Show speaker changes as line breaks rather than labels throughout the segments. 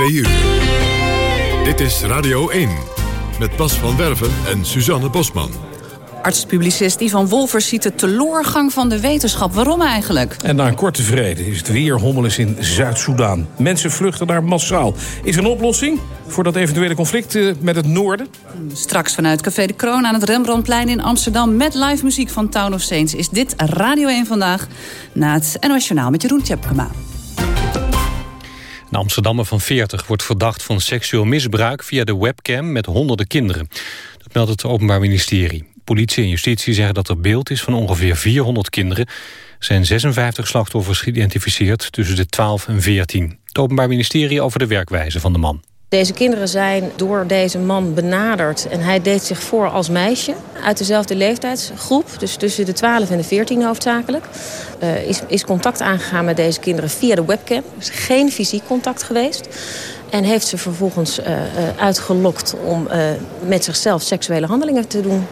2 uur. Dit is Radio 1 met Bas van Werven en Suzanne Bosman.
Arts-publicist Ivan Wolfers ziet de teloorgang van de wetenschap. Waarom eigenlijk?
En na een korte vrede is het weer hommeles in Zuid-Soedan. Mensen vluchten daar massaal. Is er een oplossing voor dat eventuele conflict eh, met het noorden?
Straks vanuit Café de Kroon aan het Rembrandtplein in Amsterdam... met live muziek van Town of Saints is dit Radio 1 Vandaag... na het NOS Journaal met Jeroen Tjepkema.
Een Amsterdammer van 40 wordt verdacht van seksueel misbruik... via de webcam met honderden kinderen. Dat meldt het Openbaar Ministerie. Politie en justitie zeggen dat er beeld is van ongeveer 400 kinderen. Er zijn 56 slachtoffers geïdentificeerd tussen de 12 en 14. Het Openbaar Ministerie over de werkwijze van de man.
Deze kinderen zijn door deze man benaderd en hij deed zich voor als meisje. Uit dezelfde leeftijdsgroep, dus tussen de 12 en de 14 hoofdzakelijk. Uh, is, is contact aangegaan met deze kinderen via de webcam. Er is geen fysiek contact geweest. En heeft ze vervolgens uh, uh, uitgelokt om met zichzelf seksuele handelingen te doen.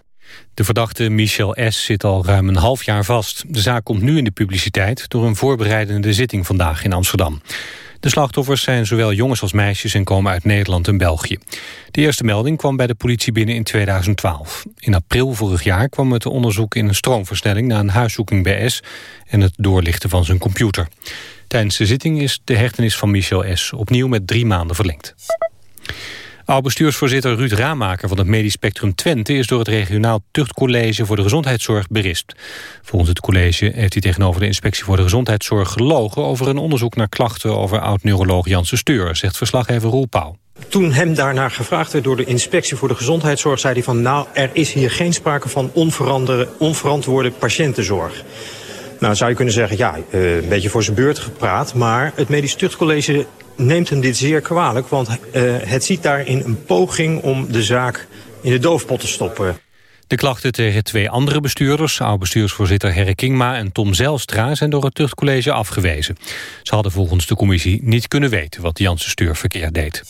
De verdachte Michel S. zit al ruim een half jaar vast. De zaak komt nu in de publiciteit door een voorbereidende zitting vandaag in Amsterdam. De slachtoffers zijn zowel jongens als meisjes en komen uit Nederland en België. De eerste melding kwam bij de politie binnen in 2012. In april vorig jaar kwam het onderzoek in een stroomversnelling... na een huiszoeking bij S. en het doorlichten van zijn computer. Tijdens de zitting is de hechtenis van Michel S. opnieuw met drie maanden verlengd. Oud-bestuursvoorzitter Ruud Raamaker van het Medisch Spectrum Twente... is door het regionaal tuchtcollege voor de gezondheidszorg berispt. Volgens het college heeft hij tegenover de inspectie voor de gezondheidszorg gelogen... over een onderzoek naar klachten over oud-neuroloog Janssen Steur... zegt verslaggever Roel Pauw.
Toen hem daarnaar gevraagd werd door de inspectie voor de gezondheidszorg... zei hij van nou, er is hier geen sprake van onverantwoorde patiëntenzorg. Nou, zou je kunnen zeggen, ja, uh, een beetje voor zijn beurt gepraat... maar het Medisch Tuchtcollege neemt hem dit zeer kwalijk... want uh, het ziet daarin een poging om de zaak in de doofpot te stoppen.
De klachten tegen twee andere bestuurders, oud-bestuursvoorzitter Herre Kingma en Tom Zelstra, zijn door het tuchtcollege afgewezen. Ze hadden volgens de commissie niet kunnen weten wat Janssen Stuur verkeerd deed.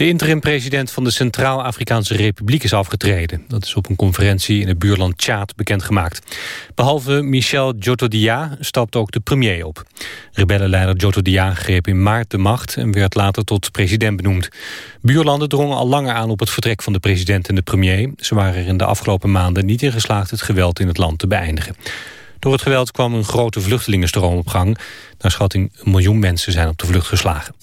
De interim-president van de Centraal-Afrikaanse Republiek is afgetreden. Dat is op een conferentie in het buurland Tjaad bekendgemaakt. Behalve Michel Djotodia stapt ook de premier op. Rebellenleider Djotodia greep in maart de macht... en werd later tot president benoemd. Buurlanden drongen al langer aan op het vertrek van de president en de premier. Ze waren er in de afgelopen maanden niet in geslaagd... het geweld in het land te beëindigen. Door het geweld kwam een grote vluchtelingenstroom op gang. Naar schatting een miljoen mensen zijn op de vlucht geslagen.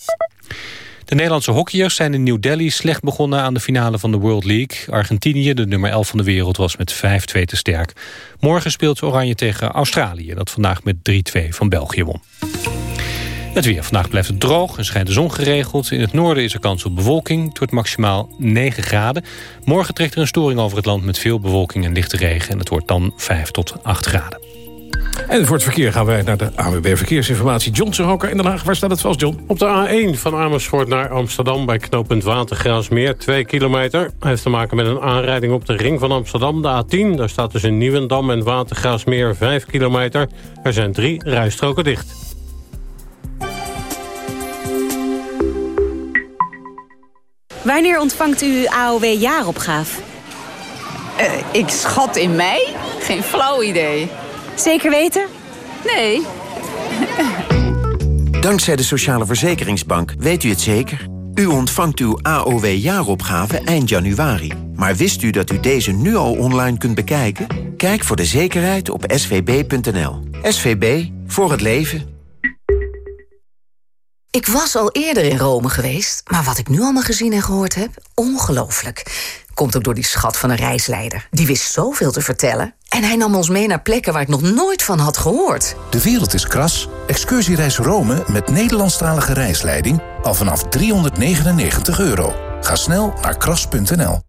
De Nederlandse hockeyers zijn in New Delhi slecht begonnen aan de finale van de World League. Argentinië, de nummer 11 van de wereld, was met 5-2 te sterk. Morgen speelt Oranje tegen Australië, dat vandaag met 3-2 van België won. Het weer. Vandaag blijft het droog en schijnt de zon geregeld. In het noorden is er kans op bewolking. Het wordt maximaal 9 graden. Morgen trekt er een storing over het land met veel bewolking en lichte regen. En het wordt dan 5 tot 8 graden.
En voor het verkeer gaan wij naar de AWB Verkeersinformatie. John Hokker in Den Haag. Waar staat het vast, John?
Op de A1 van Amersfoort naar Amsterdam... bij knooppunt Watergraasmeer, 2 kilometer. heeft te maken met een aanrijding op de ring van Amsterdam, de A10. Daar staat tussen Nieuwendam en Watergraasmeer 5 kilometer. Er zijn drie rijstroken dicht.
Wanneer ontvangt u AOW-jaaropgave?
Uh, ik schat in mei? Geen flauw idee.
Zeker weten?
Nee.
Dankzij de Sociale Verzekeringsbank weet u het zeker. U ontvangt uw AOW-jaaropgave eind januari. Maar wist u dat u deze nu al online kunt bekijken? Kijk voor de zekerheid op svb.nl. SVB, voor het leven.
Ik was al eerder in Rome geweest, maar wat ik nu allemaal gezien en gehoord heb, ongelooflijk. Komt ook door die schat van een reisleider. Die wist zoveel te vertellen. En hij nam ons mee naar plekken waar ik nog nooit van had gehoord.
De wereld is kras. Excursiereis Rome met Nederlandstalige reisleiding al vanaf 399 euro. Ga snel naar kras.nl.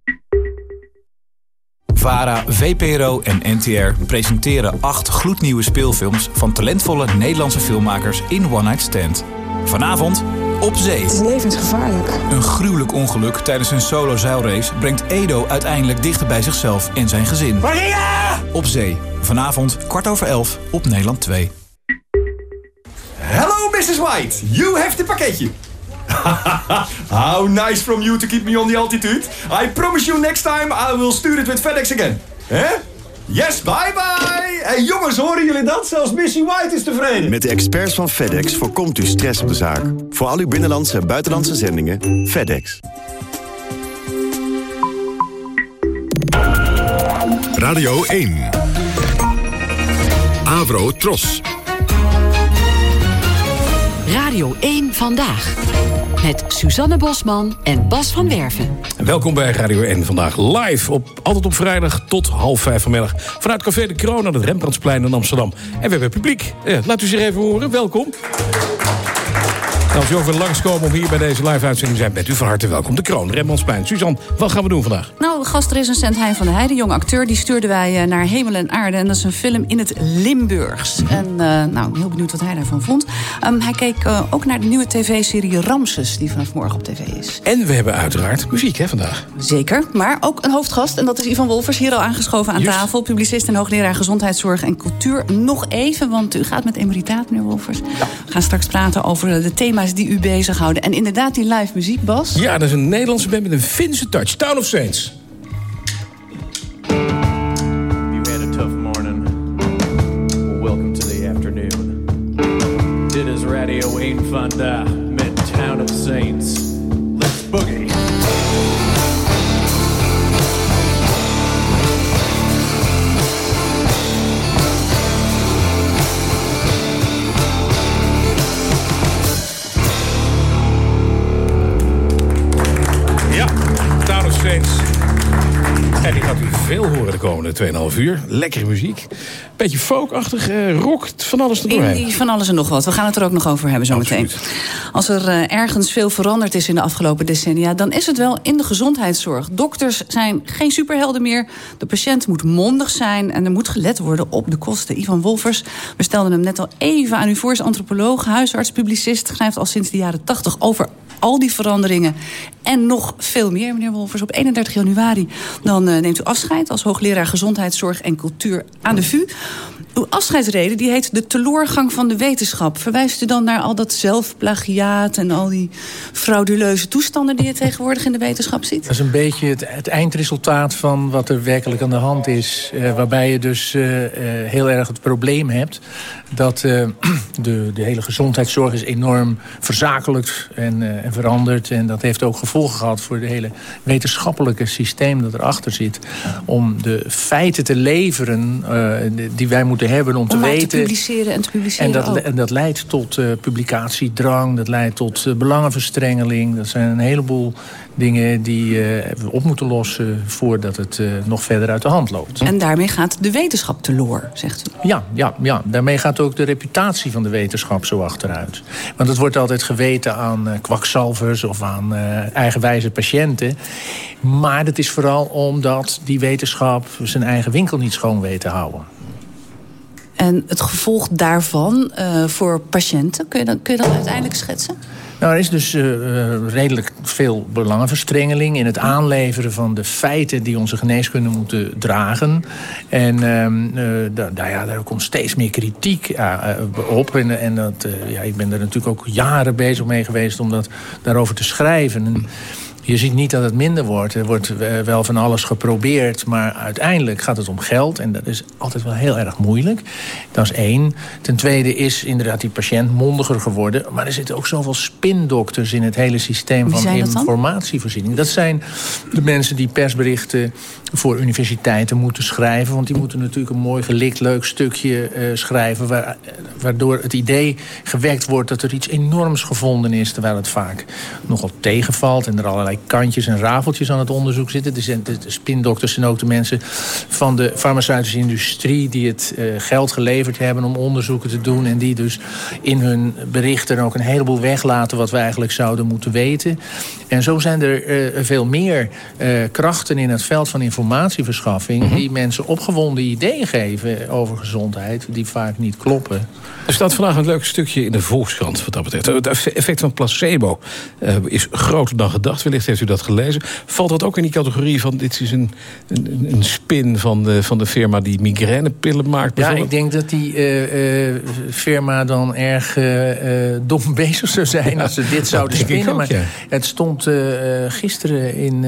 VARA, VPRO en NTR presenteren acht gloednieuwe speelfilms... van talentvolle Nederlandse filmmakers in One Night Stand. Vanavond op zee.
Het is levensgevaarlijk.
Een gruwelijk ongeluk tijdens een solo-zeilrace... brengt Edo uiteindelijk dichter bij zichzelf en zijn gezin.
Maria!
Op zee. Vanavond kwart over elf op Nederland 2.
Hello, Mrs. White. You have the pakketje. How nice from you to keep me on the altitude. I promise you next time I will stuur it with FedEx again. Hè? Yes, bye bye! Hey jongens, horen jullie dat? Zelfs Missy White is tevreden.
Met de experts van FedEx voorkomt u stress op de zaak. Voor al uw binnenlandse en buitenlandse zendingen, FedEx.
Radio 1. Avro Tros.
Radio 1 Vandaag. Met Suzanne Bosman en Bas van Werven.
Welkom bij Radio 1 vandaag live. Op, altijd op vrijdag tot half vijf vanmiddag. Vanuit Café de Kroon aan het Rembrandtsplein in Amsterdam. En we hebben publiek. Ja, laat u zich even horen. Welkom. Als u ook wil langskomen om hier bij deze live-uitzending te zijn... bent u van harte welkom. De Kroon, Rembrandtsplein. Suzanne, wat gaan we doen vandaag?
Nou, gastrecensent Hein van der Heijden, jong acteur... die stuurden wij eh, naar Hemel en Aarde. En dat is een film in het Limburgs. En uh, nou, heel benieuwd wat hij daarvan vond. Um, hij keek uh, ook naar de nieuwe tv-serie Ramses... die vanaf morgen op tv is.
En we hebben uiteraard muziek, hè, vandaag.
Zeker, maar ook een hoofdgast. En dat is Ivan Wolfers, hier al aangeschoven aan
Just.
tafel. Publicist en hoogleraar Gezondheidszorg en Cultuur. Nog even, want u gaat met emeritaat, meneer Wolfers. We gaan straks praten over de thema's die u bezighouden. En inderdaad, die live muziek, Bas.
Ja, dat is een Nederlandse band met een Finse touch. Town of Saints.
You had a tough morning. Well, welcome to the afternoon. Dit is Radio 1 vandaag met Town of Saints. Let's boogie.
En die gaat u veel horen de komende 2,5 uur. Lekkere muziek. Beetje folkachtig, eh, rock, van alles
In
erdoorheen.
die van alles en nog wat. We gaan het er ook nog over hebben zometeen. Als er eh, ergens veel veranderd is in de afgelopen decennia... dan is het wel in de gezondheidszorg. Dokters zijn geen superhelden meer. De patiënt moet mondig zijn en er moet gelet worden op de kosten. Ivan Wolfers, we stelden hem net al even aan u voor. Is antropoloog, huisarts, publicist. Schrijft al sinds de jaren 80 over al die veranderingen. En nog veel meer, meneer Wolfers. Op 31 januari dan eh, neemt u afscheid... als hoogleraar gezondheidszorg en cultuur aan de VU. Uw afscheidsreden die heet de teloorgang van de wetenschap. Verwijst u dan naar al dat zelfplagiaat... en al die frauduleuze toestanden die je tegenwoordig in de wetenschap ziet?
Dat is een beetje het, eindresultaat van wat er werkelijk aan de hand is. Eh, waarbij je dus eh, heel erg het probleem hebt... dat de, de hele gezondheidszorg is enorm verzakelijkt en, en veranderd. En dat heeft ook gevolgen gehad voor het hele wetenschappelijke systeem dat erachter zit. Om de feiten te leveren eh, die wij moeten hebben om, te
Om
weten...
te publiceren en te publiceren
En dat, en dat leidt tot eh, publicatiedrang, dat leidt tot eh, belangenverstrengeling. Dat zijn een heleboel dingen die we op moeten lossen... voordat het nog verder uit de hand loopt.
En daarmee gaat de wetenschap teloor, zegt u.
Ja, ja, ja, daarmee gaat ook de reputatie van de wetenschap zo achteruit. Want het wordt altijd geweten aan eh, kwakzalvers of aan eh, eigenwijze patiënten. Maar dat is vooral omdat die wetenschap zijn eigen winkel niet schoon weet te houden.
En het gevolg daarvan eh, voor patiënten, kun je, dan, kun je dat uiteindelijk schetsen?
Nou, er is dus eh, eh, redelijk veel belangenverstrengeling in het aanleveren van de feiten die onze geneeskunde moeten dragen. En nou ja, daar komt steeds meer kritiek op. En, en dat, ja, ik ben er natuurlijk ook jaren bezig mee geweest om dat, daarover te schrijven. En, je ziet niet dat het minder wordt. Er wordt eh, wel van alles geprobeerd, maar uiteindelijk gaat het om geld. En dat is altijd wel heel erg moeilijk. Dat is één. Ten tweede is inderdaad die patiënt mondiger geworden. Maar er zitten ook zoveel spindokters in het hele systeem van informatievoorziening. Dat zijn de mensen die persberichten voor universiteiten moeten schrijven. Want die moeten natuurlijk een mooi gelikt leuk stukje eh, schrijven... Waar, waardoor het idee gewekt wordt dat er iets enorms gevonden is... terwijl het vaak nogal tegenvalt en er allerlei kantjes en rafeltjes aan het onderzoek zitten. Er zijn, de spindokters zijn ook de mensen van de farmaceutische industrie... die het eh, geld geleverd hebben om onderzoeken te doen... en die dus in hun berichten ook een heleboel weglaten... wat we eigenlijk zouden moeten weten. En zo zijn er eh, veel meer eh, krachten in het veld van informatieverschaffing... die mensen opgewonden ideeën geven over gezondheid... die vaak niet kloppen.
Er staat vandaag een leuk stukje in de Volkskrant wat dat betreft. Het effect van placebo is groter dan gedacht. Wellicht heeft u dat gelezen. Valt dat ook in die categorie van... dit is een, een, een spin van de, van de firma die migrainepillen maakt?
Ja, ik denk dat die uh, uh, firma dan erg uh, dom bezig zou zijn... als ze dit zouden spinnen.
Ook,
maar
ja.
het stond gisteren in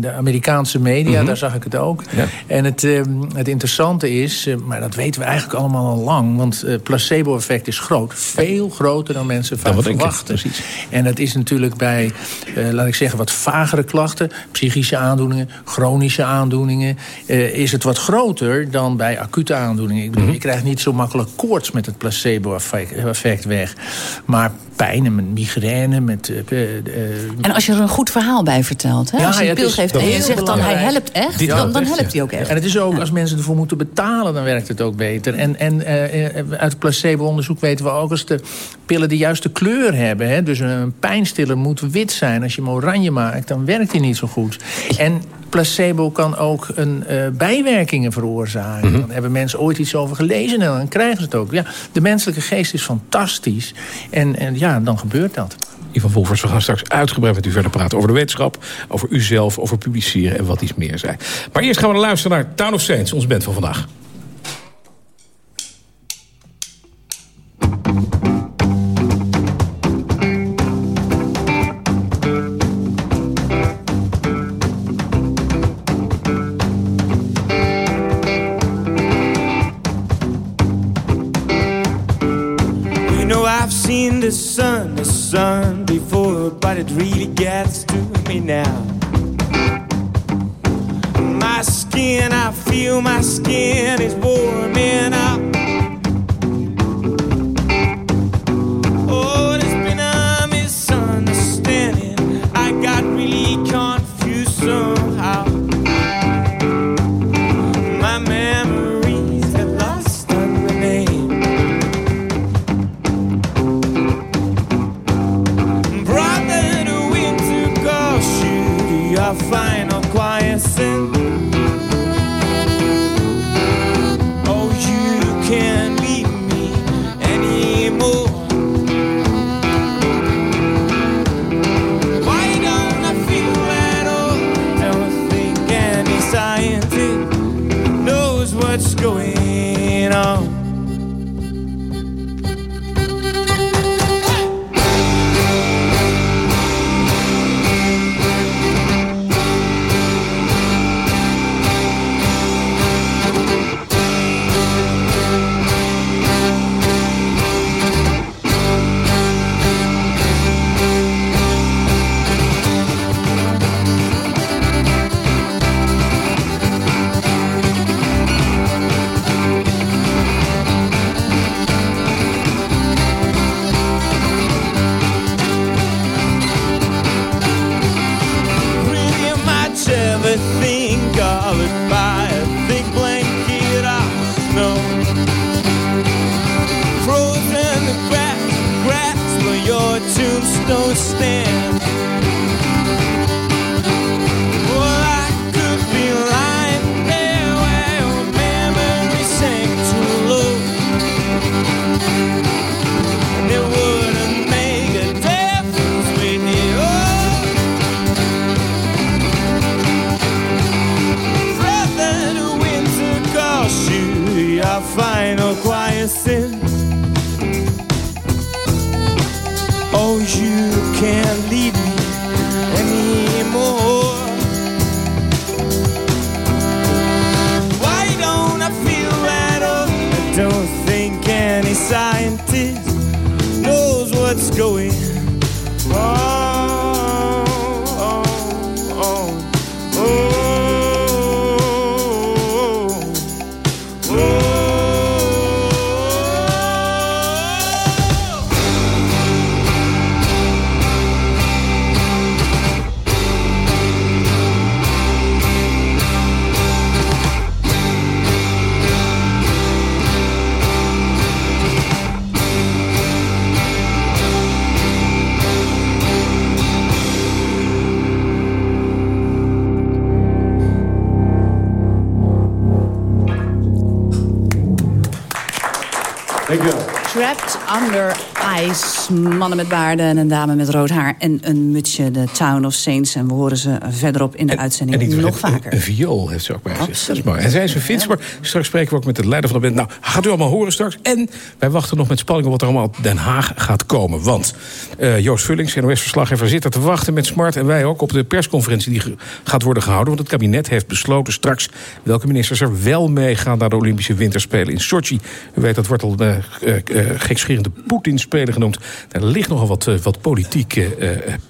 de Amerikaanse media.
Mhm.
Daar zag ik het ook.
Ja.
En het, het interessante is, maar dat weten we eigenlijk allemaal al lang... want het placebo-effect is groot. Veel groter dan mensen vaak verwachten. En dat is natuurlijk bij, laat ik zeggen, wat vagere klachten... psychische aandoeningen, chronische aandoeningen... Uh, is het wat groter dan bij acute aandoeningen. Ik bedoel, je krijgt niet zo makkelijk koorts met het placebo-effect weg. Maar pijn en met migraine, met... Uh,
en als je er een goed verhaal bij vertelt, hè?
Ja,
als je een pil geeft en je zegt dan hij helpt echt...
Ja,
dan, dan
echt,
helpt hij ook echt.
En het is ook, als mensen ervoor moeten betalen... dan werkt het ook beter. En, en uit placebo-onderzoek weten we ook... als de pillen de juiste kleur hebben... Hè, dus een pijnstiller moet wit zijn. Als je hem oranje maakt, dan werkt hij niet zo goed. En placebo kan ook een, uh, bijwerkingen veroorzaken.
Mhm.
Dan hebben mensen ooit iets over gelezen en dan krijgen ze het ook. Ja, de menselijke geest is fantastisch. En, en ja, dan gebeurt dat.
Ivan Wolfers, we gaan straks uitgebreid met u verder praten over de wetenschap, over uzelf, over publiceren en wat iets meer zijn. Maar eerst gaan we luisteren naar Town of Saints, onze band van vandaag.
Sun, before, but it really gets to me now. My skin, I feel my skin is warming up.
Mannen met baarden en een dame met rood haar... en een mutsje, de Town of Saints. En we horen ze verderop in de uitzending
en
nog vaker.
Een, viool heeft ze ook bij zich. Dat is mooi. En zij is een Finsper. Straks spreken we ook met de leider van de band. Nou, gaat u allemaal horen straks. En wij wachten nog met spanning op wat er allemaal Den Haag gaat komen. Want uh, Joost Vullings, NOS-verslaggever, zit er te wachten met Smart... en wij ook op de persconferentie die gaat worden gehouden. Want het kabinet heeft besloten straks... welke ministers er wel meegaan naar de Olympische Winterspelen in Sochi. U weet, dat wordt al uh, uh, gekscherende Poetin-spelen genoemd. Daar ligt nogal wat, wat politieke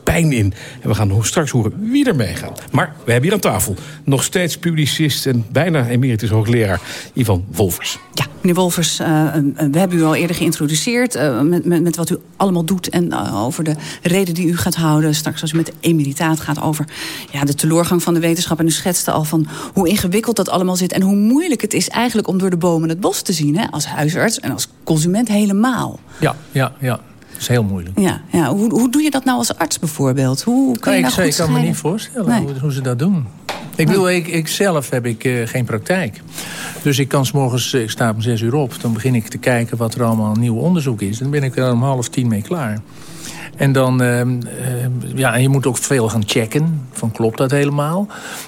pijn in. En we gaan straks horen wie er meegaat. Maar we hebben hier aan tafel nog steeds publicist... en bijna emeritus hoogleraar Ivan Wolfers.
Ja, meneer Wolfers, we hebben u al eerder geïntroduceerd... met, met, met, wat u allemaal doet en over de reden die u gaat houden. Straks als u met de emeritaat gaat over ja, de teleurgang van de wetenschap. En u schetste al van hoe ingewikkeld dat allemaal zit... en hoe moeilijk het is eigenlijk om door de bomen het bos te zien. Hè? Als huisarts en als consument helemaal.
Ja, ja, ja. Dat is heel moeilijk.
Ja, ja. Hoe, hoe doe je dat nou als arts bijvoorbeeld? Hoe kun je nou
ik, ik kan me niet voorstellen nee. hoe, hoe, ze dat doen. Ik bedoel, ik, ik zelf heb ik uh, geen praktijk. Dus ik kan s morgens, ik sta om zes uur op. Dan begin ik te kijken wat er allemaal nieuw onderzoek is. Dan ben ik er om half tien mee klaar. En dan, uh, uh, ja, en je moet ook veel gaan checken. Van klopt dat helemaal?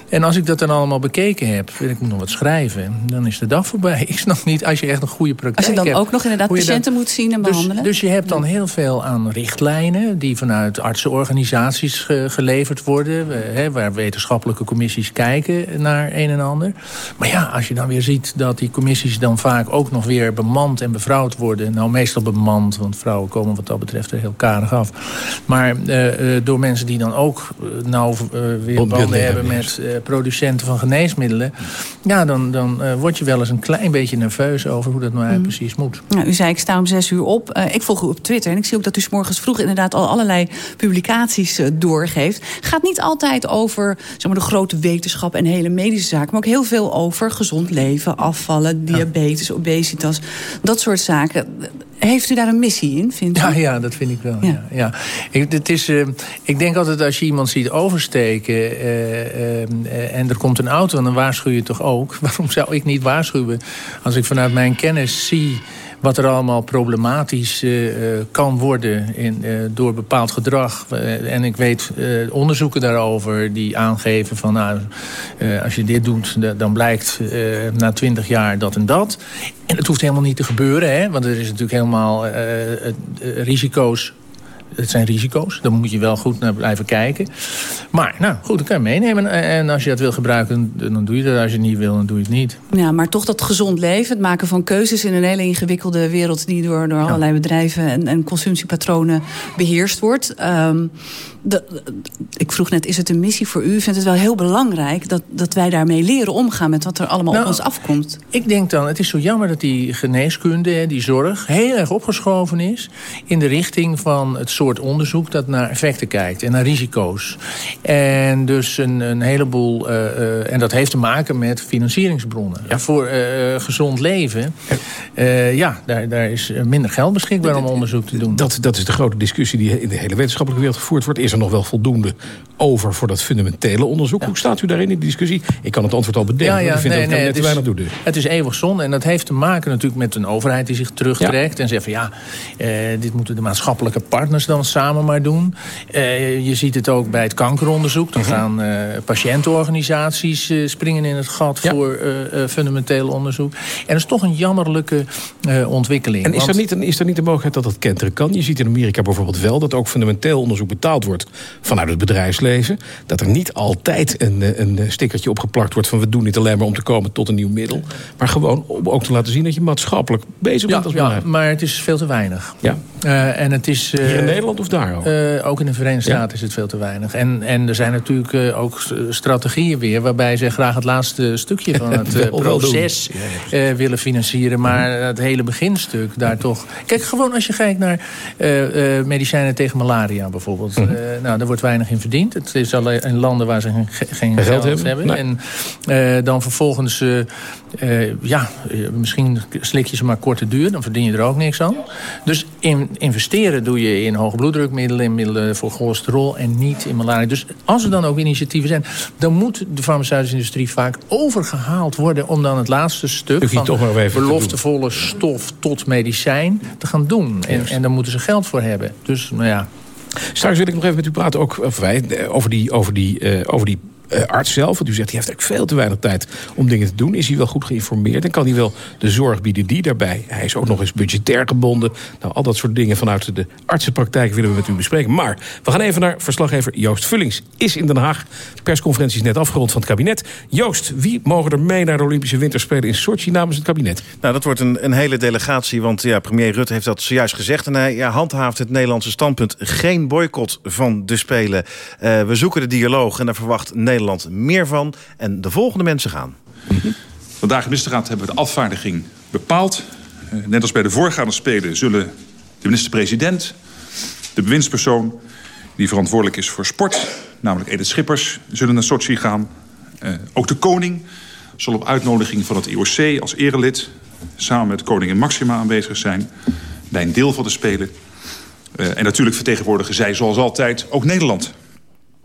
En als ik dat dan allemaal bekeken heb, en ik moet nog wat schrijven, dan is de dag voorbij. Ik snap niet, als je echt een goede praktijk hebt.
Als je dan
hebt,
ook nog inderdaad patiënten moet zien en
dus,
behandelen.
Dus je hebt dan heel veel aan richtlijnen die vanuit artsenorganisaties ge geleverd worden. Hè, waar wetenschappelijke commissies kijken naar een en ander. Maar ja, als je dan weer ziet dat die commissies dan vaak ook nog weer bemand en bevrouwd worden. Nou, meestal bemand, want vrouwen komen wat dat betreft er heel karig af. Maar uh, uh, door mensen die dan ook uh, nou weer banden hebben met producenten van geneesmiddelen. Ja, dan, dan word je wel eens een klein beetje nerveus over hoe dat nou eigenlijk mm. precies moet.
Nou, u zei ik sta om zes uur op. ik volg u op Twitter en ik zie ook dat u s morgens vroeg inderdaad al allerlei publicaties doorgeeft. Gaat niet altijd over zeg maar, de grote wetenschap en hele medische zaken. Maar ook heel veel over gezond leven, afvallen, diabetes, ja. obesitas. Dat soort zaken. Heeft u daar een missie in, vindt u?
Ja, ja dat vind ik wel. Ja. Ja, ja. Ik, het is, uh, ik denk altijd als je iemand ziet oversteken... Uh, uh, en er komt een auto, dan waarschuw je toch ook. Waarom zou ik niet waarschuwen als ik vanuit mijn kennis zie wat er allemaal problematisch uh, kan worden in, uh, door bepaald gedrag. En ik weet onderzoeken daarover die aangeven van... nou, als je dit doet, dan blijkt na twintig jaar dat en dat. En het hoeft helemaal niet te gebeuren, hè, want er is natuurlijk helemaal risico's het zijn risico's. Daar moet je wel goed naar blijven kijken. Maar nou, goed, dat kan je meenemen. En als je dat wil gebruiken, dan doe je dat. Als je het niet wil, dan doe je het niet.
Ja, maar toch dat gezond leven. Het maken van keuzes in een hele ingewikkelde wereld... die door, door allerlei bedrijven en, en consumptiepatronen beheerst wordt. Um, de, ik vroeg net, is het een missie voor u? U vindt het wel heel belangrijk dat, dat wij daarmee leren omgaan... met wat er allemaal nou, op ons afkomt.
Ik denk dan, het is zo jammer dat die geneeskunde, die zorg... heel erg opgeschoven is in de richting van het soort onderzoek... dat naar effecten kijkt en naar risico's. En dus een, een heleboel... Uh, uh, en dat heeft te maken met financieringsbronnen. Ja. Voor uh, gezond leven, ja, daar, daar is minder geld beschikbaar om onderzoek te doen.
Dat, dat is de grote discussie die in de hele wetenschappelijke wereld gevoerd wordt. Is er nog wel voldoende over voor dat fundamentele onderzoek? Ja. Hoe staat u daarin in die discussie? Ik kan het antwoord al bedenken, ja, ja, ik vind nee, dat nee, net te weinig doet. Dus.
Het is eeuwig zonde en dat heeft te maken natuurlijk met een overheid die zich terugtrekt... en zegt van ja, dit moeten de maatschappelijke partners dan samen maar doen. Uh, je ziet het ook bij het kankeronderzoek. Dan gaan uh, patiëntenorganisaties uh, springen in het gat voor fundamenteel onderzoek. En dat is toch een jammerlijke ontwikkeling.
En is, want... er niet een, is er niet de mogelijkheid dat dat kenteren kan? Je ziet in Amerika bijvoorbeeld wel dat ook fundamenteel onderzoek betaald wordt vanuit het bedrijfsleven. Dat er niet altijd een, een stickertje opgeplakt wordt van we doen niet alleen maar om te komen tot een nieuw middel. Maar gewoon om ook te laten zien dat je maatschappelijk bezig bent als
bedrijf. Ja, maar het is veel te weinig.
Ja.
en het is,
Hier in Nederland of daar ook?
Uh, ook in de Verenigde Staten ja. is het veel te weinig. En, en er zijn natuurlijk ook strategieën weer... waarbij ze graag het laatste stukje van het proces willen financieren. Maar -hmm. het hele beginstuk daar toch... Kijk, gewoon als je kijkt naar medicijnen tegen malaria bijvoorbeeld. -hmm. nou, daar wordt weinig in verdiend. Het is alleen in landen waar ze geen, geen geld, geld hebben. Nee. En dan vervolgens... ja, misschien slik je ze maar korte duur. Dan verdien je er ook niks aan. Dus In, investeren doe je in hoge bloeddrukmiddelen... in middelen voor cholesterol en niet in malaria. Dus als er dan ook initiatieven zijn... dan moet de farmaceutische industrie vaak overgehaald worden... om dan het laatste stuk van
toch
beloftevolle stof tot medicijn te gaan doen. En, en daar moeten ze geld voor hebben. Dus, nou ja...
Straks wil ik nog even met u praten, ook of wij, eh, over die, over die, uh, over die uh, arts zelf. Want u zegt, hij heeft eigenlijk veel te weinig tijd om dingen te doen. Is hij wel goed geïnformeerd en kan hij wel de zorg bieden die daarbij? Hij is ook nog eens budgetair gebonden. Nou, al dat soort dingen vanuit de artsenpraktijk willen we met u bespreken. Maar we gaan even naar verslaggever Joost Vullings. Is in Den Haag. Persconferentie is net afgerond van het kabinet. Joost, wie mogen er mee naar de Olympische Winterspelen in Sochi namens het kabinet?
Nou, dat wordt een, een hele delegatie. Want ja, premier Rutte heeft dat zojuist gezegd. En hij ja, handhaaft het Nederlandse standpunt. Geen boycott van de Spelen. Uh, we zoeken de dialoog en daar verwacht Nederland Nederland meer van. En de volgende mensen gaan.
Vandaag in ministerraad hebben we de afvaardiging bepaald. Uh, net als bij de voorgaande Spelen zullen de minister-president... de bewindspersoon die verantwoordelijk is voor sport... namelijk Edith Schippers, zullen naar Sochi gaan. Uh, ook de koning zal op uitnodiging van het IOC als erelid... samen met koningin Maxima aanwezig zijn bij een deel van de Spelen. Uh, en natuurlijk vertegenwoordigen zij zoals altijd ook Nederland...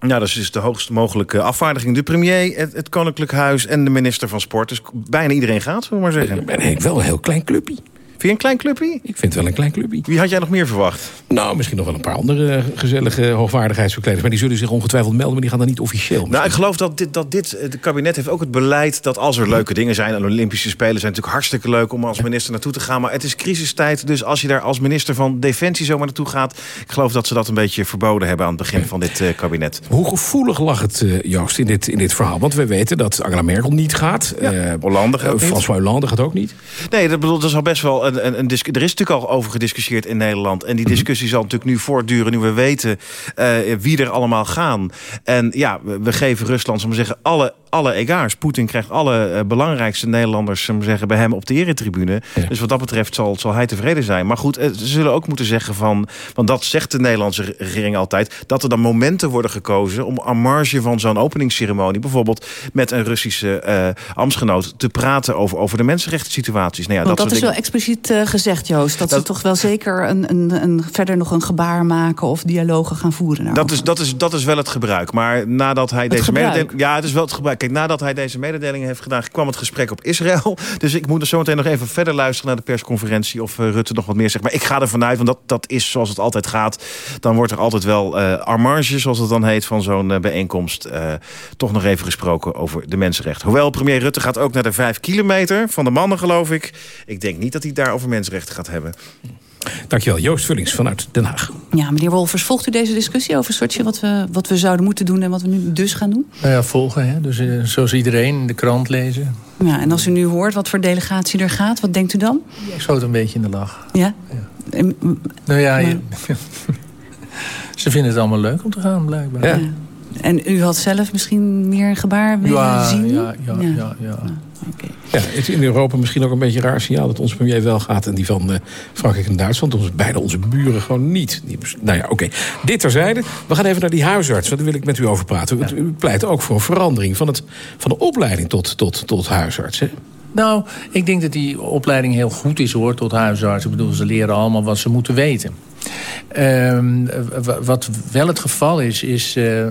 Ja, dat is de hoogst mogelijke afvaardiging. De premier, het, het Koninklijk Huis en de minister van Sport. Dus bijna iedereen gaat, zullen we maar zeggen.
Ben ik wel een heel klein clubje.
Vind je een klein clubje?
Ik vind het wel een klein clubje.
Wie had jij nog meer verwacht?
Nou, misschien nog wel een paar andere gezellige hoogwaardigheidsverkleders. Maar die zullen zich ongetwijfeld melden, maar die gaan dan niet officieel. Misschien.
Nou, ik geloof dat dit, dat dit... Het kabinet heeft ook het beleid dat als er leuke dingen zijn... en Olympische Spelen zijn natuurlijk hartstikke leuk om als minister naartoe te gaan. Maar het is crisistijd, dus als je daar als minister van Defensie zomaar naartoe gaat... ik geloof dat ze dat een beetje verboden hebben aan het begin van dit uh, kabinet.
Hoe gevoelig lag het, uh, Joost, in dit, in dit verhaal? Want we weten dat Angela Merkel niet gaat.
Ja, uh, Hollande gaat.
François Hollande gaat ook niet.
Nee, dat, bedoel, dat is al best wel een, een, een discussie. Er is natuurlijk al over gediscussieerd in Nederland. En die
Mhm.
discussie zal natuurlijk nu voortduren... nu we weten uh, wie er allemaal gaan. En ja, we, we geven Rusland, zullen we zeggen, alle, alle egaars. Poetin krijgt alle uh, belangrijkste Nederlanders we zeggen, bij hem op de eretribune. Ja. Dus wat dat betreft zal, zal hij tevreden zijn. Maar goed, uh, ze zullen ook moeten zeggen van... want dat zegt de Nederlandse regering altijd... dat er dan momenten worden gekozen om aan marge van zo'n openingsceremonie... bijvoorbeeld met een Russische uh, ambtsgenoot te praten over, over de mensenrechten-situaties. Nou ja, dat,
dat is
dingen.
wel expliciet uh, gezegd, Joost. Dat, dat, ze toch wel zeker een, een, een, verder nog een gebaar maken... of dialogen gaan voeren.
Dat is, dat, is, dat is wel het gebruik. Maar nadat hij
het
deze mededeling... Ja, het is wel het gebruik. Kijk, nadat hij deze mededeling heeft gedaan... kwam het gesprek op Israël. Dus ik moet er zometeen nog even verder luisteren naar de persconferentie... of uh, Rutte nog wat meer zegt. Maar ik ga ervan uit, want dat, dat is zoals het altijd gaat. Dan wordt er altijd wel uh, armarge, zoals het dan heet... van zo'n uh, bijeenkomst. Toch nog even gesproken over de mensenrechten. Hoewel premier Rutte gaat ook naar de vijf kilometer van de mannen, geloof ik. Ik denk niet dat hij daar over mensenrechten gaat hebben.
Dankjewel, Joost Vullings vanuit Den Haag.
Ja, meneer Wolfers, volgt u deze discussie over Sochi... wat we, wat we zouden moeten doen en wat we nu dus gaan doen?
Nou ja, volgen. Hè? Dus uh, zoals iedereen in de krant lezen.
Ja, en als u nu hoort wat voor delegatie er gaat, wat denkt u dan?
Ik schoot een beetje in de lach.
Ja?
ja. En, nou ja, ja. ze vinden het allemaal leuk om te gaan, blijkbaar.
Ja. En u had zelf misschien meer een gebaar willen
ja,
zien?
Ja, ja, ja. ja, ja.
Okay.
Ja, het is in Europa misschien ook een beetje een raar signaal... dat onze premier wel gaat en die van uh, Frankrijk en Duitsland. Onze, beide onze buren gewoon niet. Die, nou ja, oké. Okay. Dit terzijde. We gaan even naar die huisarts. Daar wil ik met u over praten. Ja. U pleit ook voor een verandering van, het, van de opleiding tot, tot, tot huisarts. Hè?
Nou, ik denk dat die opleiding heel goed is hoor, tot huisarts. Ik bedoel, ze leren allemaal wat ze moeten weten. Um, wat wel het geval is, is uh,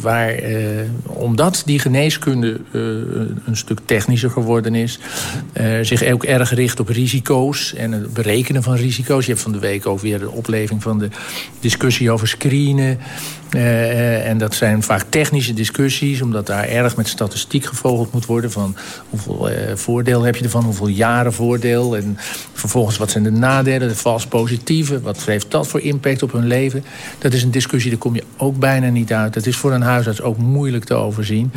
waar, uh, omdat die geneeskunde een stuk technischer geworden is... zich ook erg richt op risico's en het berekenen van risico's. Je hebt van de week ook weer de opleving van de discussie over screenen... En dat zijn vaak technische discussies... omdat daar erg met statistiek gevogeld moet worden... van hoeveel voordeel heb je ervan, hoeveel jaren voordeel... en vervolgens wat zijn de nadelen, de vals positieve... wat heeft dat voor impact op hun leven. Dat is een discussie, daar kom je ook bijna niet uit. Dat is voor een huisarts ook moeilijk te overzien.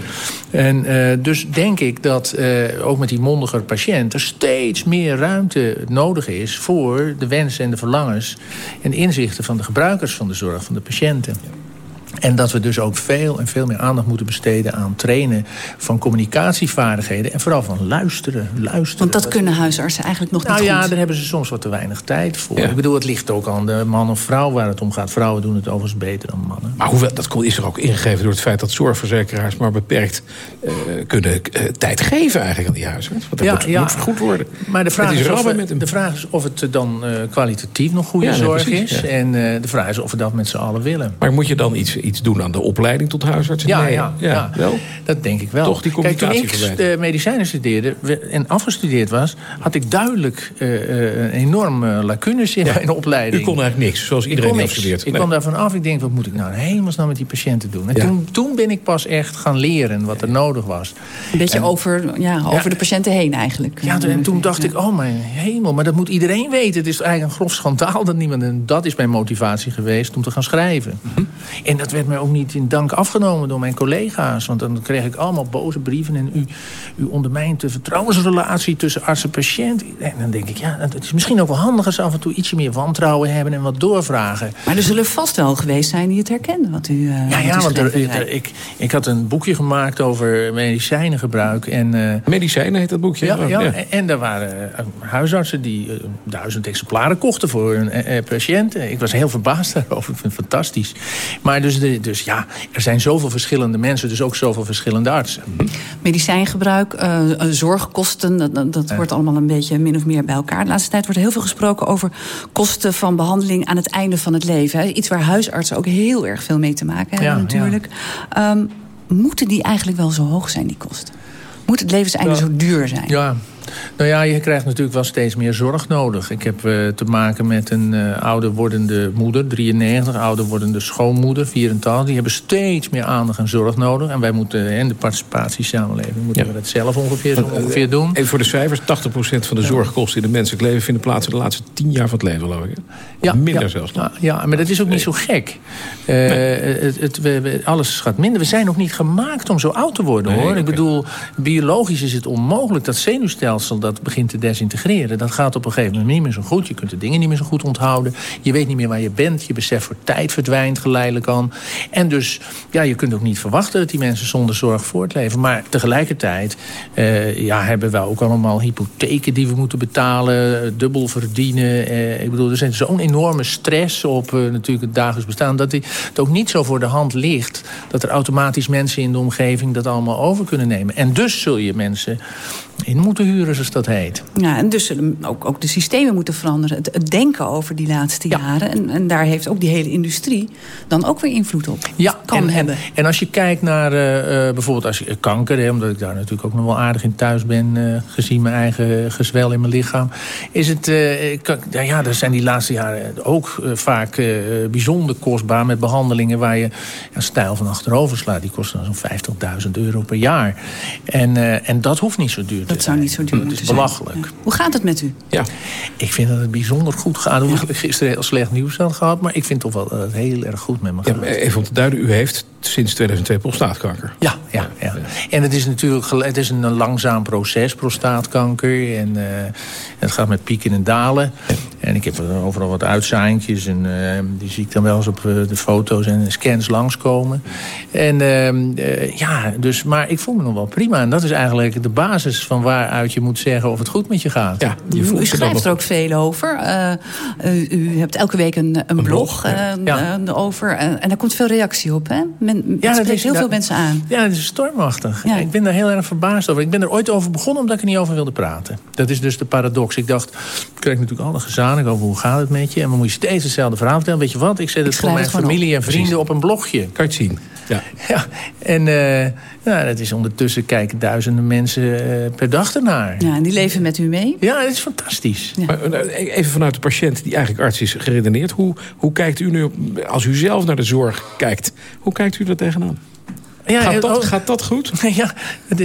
En uh, dus denk ik dat ook met die mondiger patiënt... er steeds meer ruimte nodig is... voor de wensen en de verlangens en inzichten van de gebruikers van de zorg, van de patiënten. En dat we dus ook veel en veel meer aandacht moeten besteden aan trainen van communicatievaardigheden. En vooral van luisteren. luisteren.
Want dat kunnen huisartsen eigenlijk nog
nou
niet
ja,
goed.
daar hebben ze soms wat te weinig tijd voor. Ik bedoel, het ligt ook aan de man of vrouw waar het om gaat. Vrouwen doen het overigens beter dan mannen.
Maar hoewel, dat is er ook ingegeven door het feit dat zorgverzekeraars maar beperkt eh, kunnen eh, tijd geven eigenlijk aan die huisarts. Want dat moet, moet vergoed worden.
Maar de vraag,
Het
is
is
of,
hem.
de vraag is of het dan eh, kwalitatief nog goede
Ja, nee,
zorg
precies,
is.
ja.
En eh, de vraag is of we dat met z'n allen willen.
Maar moet je dan iets, iets doen aan de opleiding tot huisarts?
Ja,
Nee,
ja, ja.
wel?
dat denk ik wel.
Toch die
Kijk, toen ik
communicatieverwijt.
eh, medicijnen studeerde en afgestudeerd was... had ik duidelijk eh, eh, een enorme lacunes in
Ja.
mijn opleiding.
U kon eigenlijk niks, zoals
Ik
iedereen die
niks.
afstudeert.
Ik
Nee.
kwam daarvan af. Ik denk, wat moet ik nou hemelsnaam met die patiënten doen? En
Ja.
toen, toen ben ik pas echt gaan leren wat er nodig was.
Een beetje
En-
over, ja, over de patiënten heen eigenlijk.
Ja, en toen dacht ik, oh mijn hemel, maar dat moet iedereen weten. Het is eigenlijk een grof schandaal dat niemand... En dat is mijn motivatie geweest om te gaan schrijven.
Mhm.
En dat werd mij ook niet in dank afgenomen door mijn collega's. Want dan kreeg ik allemaal boze brieven... en u, u ondermijnt de vertrouwensrelatie tussen arts en patiënt. En dan denk ik, ja, het is misschien ook wel handig... als ze af en toe ietsje meer wantrouwen hebben en wat doorvragen.
Maar er zullen vast wel geweest zijn die het herkenden, wat u eh,
Ja,
wat u
ja want er- er- ik, ik had een boekje gemaakt over medicijnengebruik. En, eh,
Medicijnen heet dat boekje?
Ja, ja,
ja.
En, en er waren eh, huisartsen die eh, duizend exemplaren kochten voor hun patiënten. Ik was heel verbaasd daarover. Ik vind het fantastisch. Maar dus, de, dus ja, er zijn zoveel verschillende mensen. Dus ook zoveel verschillende artsen.
medicijngebruik, eh, eh, zorgkosten, dat, dat, wordt allemaal een beetje min of meer bij elkaar. De laatste tijd wordt heel veel gesproken over kosten van behandeling aan het einde van het leven. Hè. Iets waar huisartsen ook heel erg veel mee te maken hebben
Ja,
natuurlijk. Ehm, moeten die eigenlijk wel zo hoog zijn, die kosten? Moet het levenseinde zo duur zijn?
Ja. Nou ja, je krijgt natuurlijk wel steeds meer zorg nodig. Ik heb eh, te maken met een eh, ouder wordende moeder, 93, ouder wordende schoonmoeder, 84. Die hebben steeds meer aandacht en zorg nodig. En wij moeten, en de participatiesamenleving, moeten we dat zelf ongeveer, zo ongeveer doen.
Even voor de cijfers, 80% van de zorgkosten in het menselijk leven vinden plaats in de laatste 10 jaar van het leven, geloof ik.
Ja,
Minder
ja.
zelfs. nog.
Ja, maar dat is ook niet zo gek. Eh, het, het, we, alles gaat minder. We zijn ook niet gemaakt om zo oud te worden,
Nee,
hoor. Ik bedoel, biologisch is het onmogelijk. Dat zenuwstelsel dat begint te desintegreren. Dat gaat op een gegeven moment niet meer zo goed. Je kunt de dingen niet meer zo goed onthouden. Je weet niet meer waar je bent. Je besef voor tijd verdwijnt geleidelijk aan. En dus, ja, je kunt ook niet verwachten... dat die mensen zonder zorg voortleven. Maar tegelijkertijd eh, ja, hebben we ook allemaal hypotheken die we moeten betalen. Dubbel verdienen. Eh, ik bedoel, er zit zo'n enorme stress op eh, natuurlijk het dagelijks bestaan... dat die- het ook niet zo voor de hand ligt... dat er automatisch mensen in de omgeving dat allemaal over kunnen nemen. En dus zul je mensen in moeten huren, zoals dat heet.
Ja, en dus zullen ook, ook de systemen moeten veranderen. Het, het denken over die laatste jaren. En, en daar heeft ook die hele industrie dan ook weer invloed op.
Ja,
kan
en,
hebben.
En, en als je kijkt naar eh, eh, bijvoorbeeld als je, eh, kanker... Hè, omdat ik daar natuurlijk ook nog wel aardig in thuis ben... gezien mijn eigen gezwel in mijn lichaam... is het, kan- ja, ja, daar zijn die laatste jaren ook vaak bijzonder kostbaar... met behandelingen waar je ja, stijl van achterover slaat. Die kosten dan zo'n 50.000 euro per jaar. En, en dat hoeft niet zo duur te
Dat zou niet zo duur
Het
moeten
is
zijn.
belachelijk.
Hoe gaat het met u?
Ja.
Ik vind dat het bijzonder goed gaat. Hoewel ik gisteren heel slecht nieuws had gehad. Maar ik vind toch wel dat het heel erg goed met me
Ja,
gaat.
maar even om te duiden, u heeft sinds 2002 prostaatkanker.
Ja, ja, ja. En het is natuurlijk het is een langzaam proces, prostaatkanker. En eh, het gaat met pieken en dalen. En ik heb er overal wat uitzaaientjes. En eh, die zie ik dan wel eens op eh, de foto's en scans langskomen. En ehm, eh, ja, dus, maar ik voel me nog wel prima. En dat is eigenlijk de basis van waaruit je moet zeggen of het goed met je gaat.
Ja,
U schrijft er ook veel over. Eh, u, u hebt elke week een, een blog eh,
Ja.
eh, over. En, en daar komt veel reactie op. Hè? Men, ja, spreekt heel veel mensen aan.
Ja, het is stormachtig. Ik ben daar heel erg verbaasd over. Ik ben er ooit over begonnen omdat ik er niet over wilde praten. Dat is dus de paradox. Ik dacht, ik krijg natuurlijk alle hoe gaat het met je. En dan moet je steeds hetzelfde verhaal vertellen. Weet je wat, ik zet het voor mijn familie
op.
en vrienden op een blogje.
Kan je het zien? Ja.
Ja, en eh, nou, dat is ondertussen kijken duizenden mensen eh, per dag ernaar.
Ja, en die leven met u mee.
Ja, dat is fantastisch.
Maar, eh, even vanuit de patiënt die eigenlijk arts is geredeneerd. Hoe, hoe kijkt u nu, op- als u zelf naar de zorg kijkt, hoe kijkt u daar tegenaan?
Ja,
gaat, dat,
oh.
gaat dat goed?
Ja,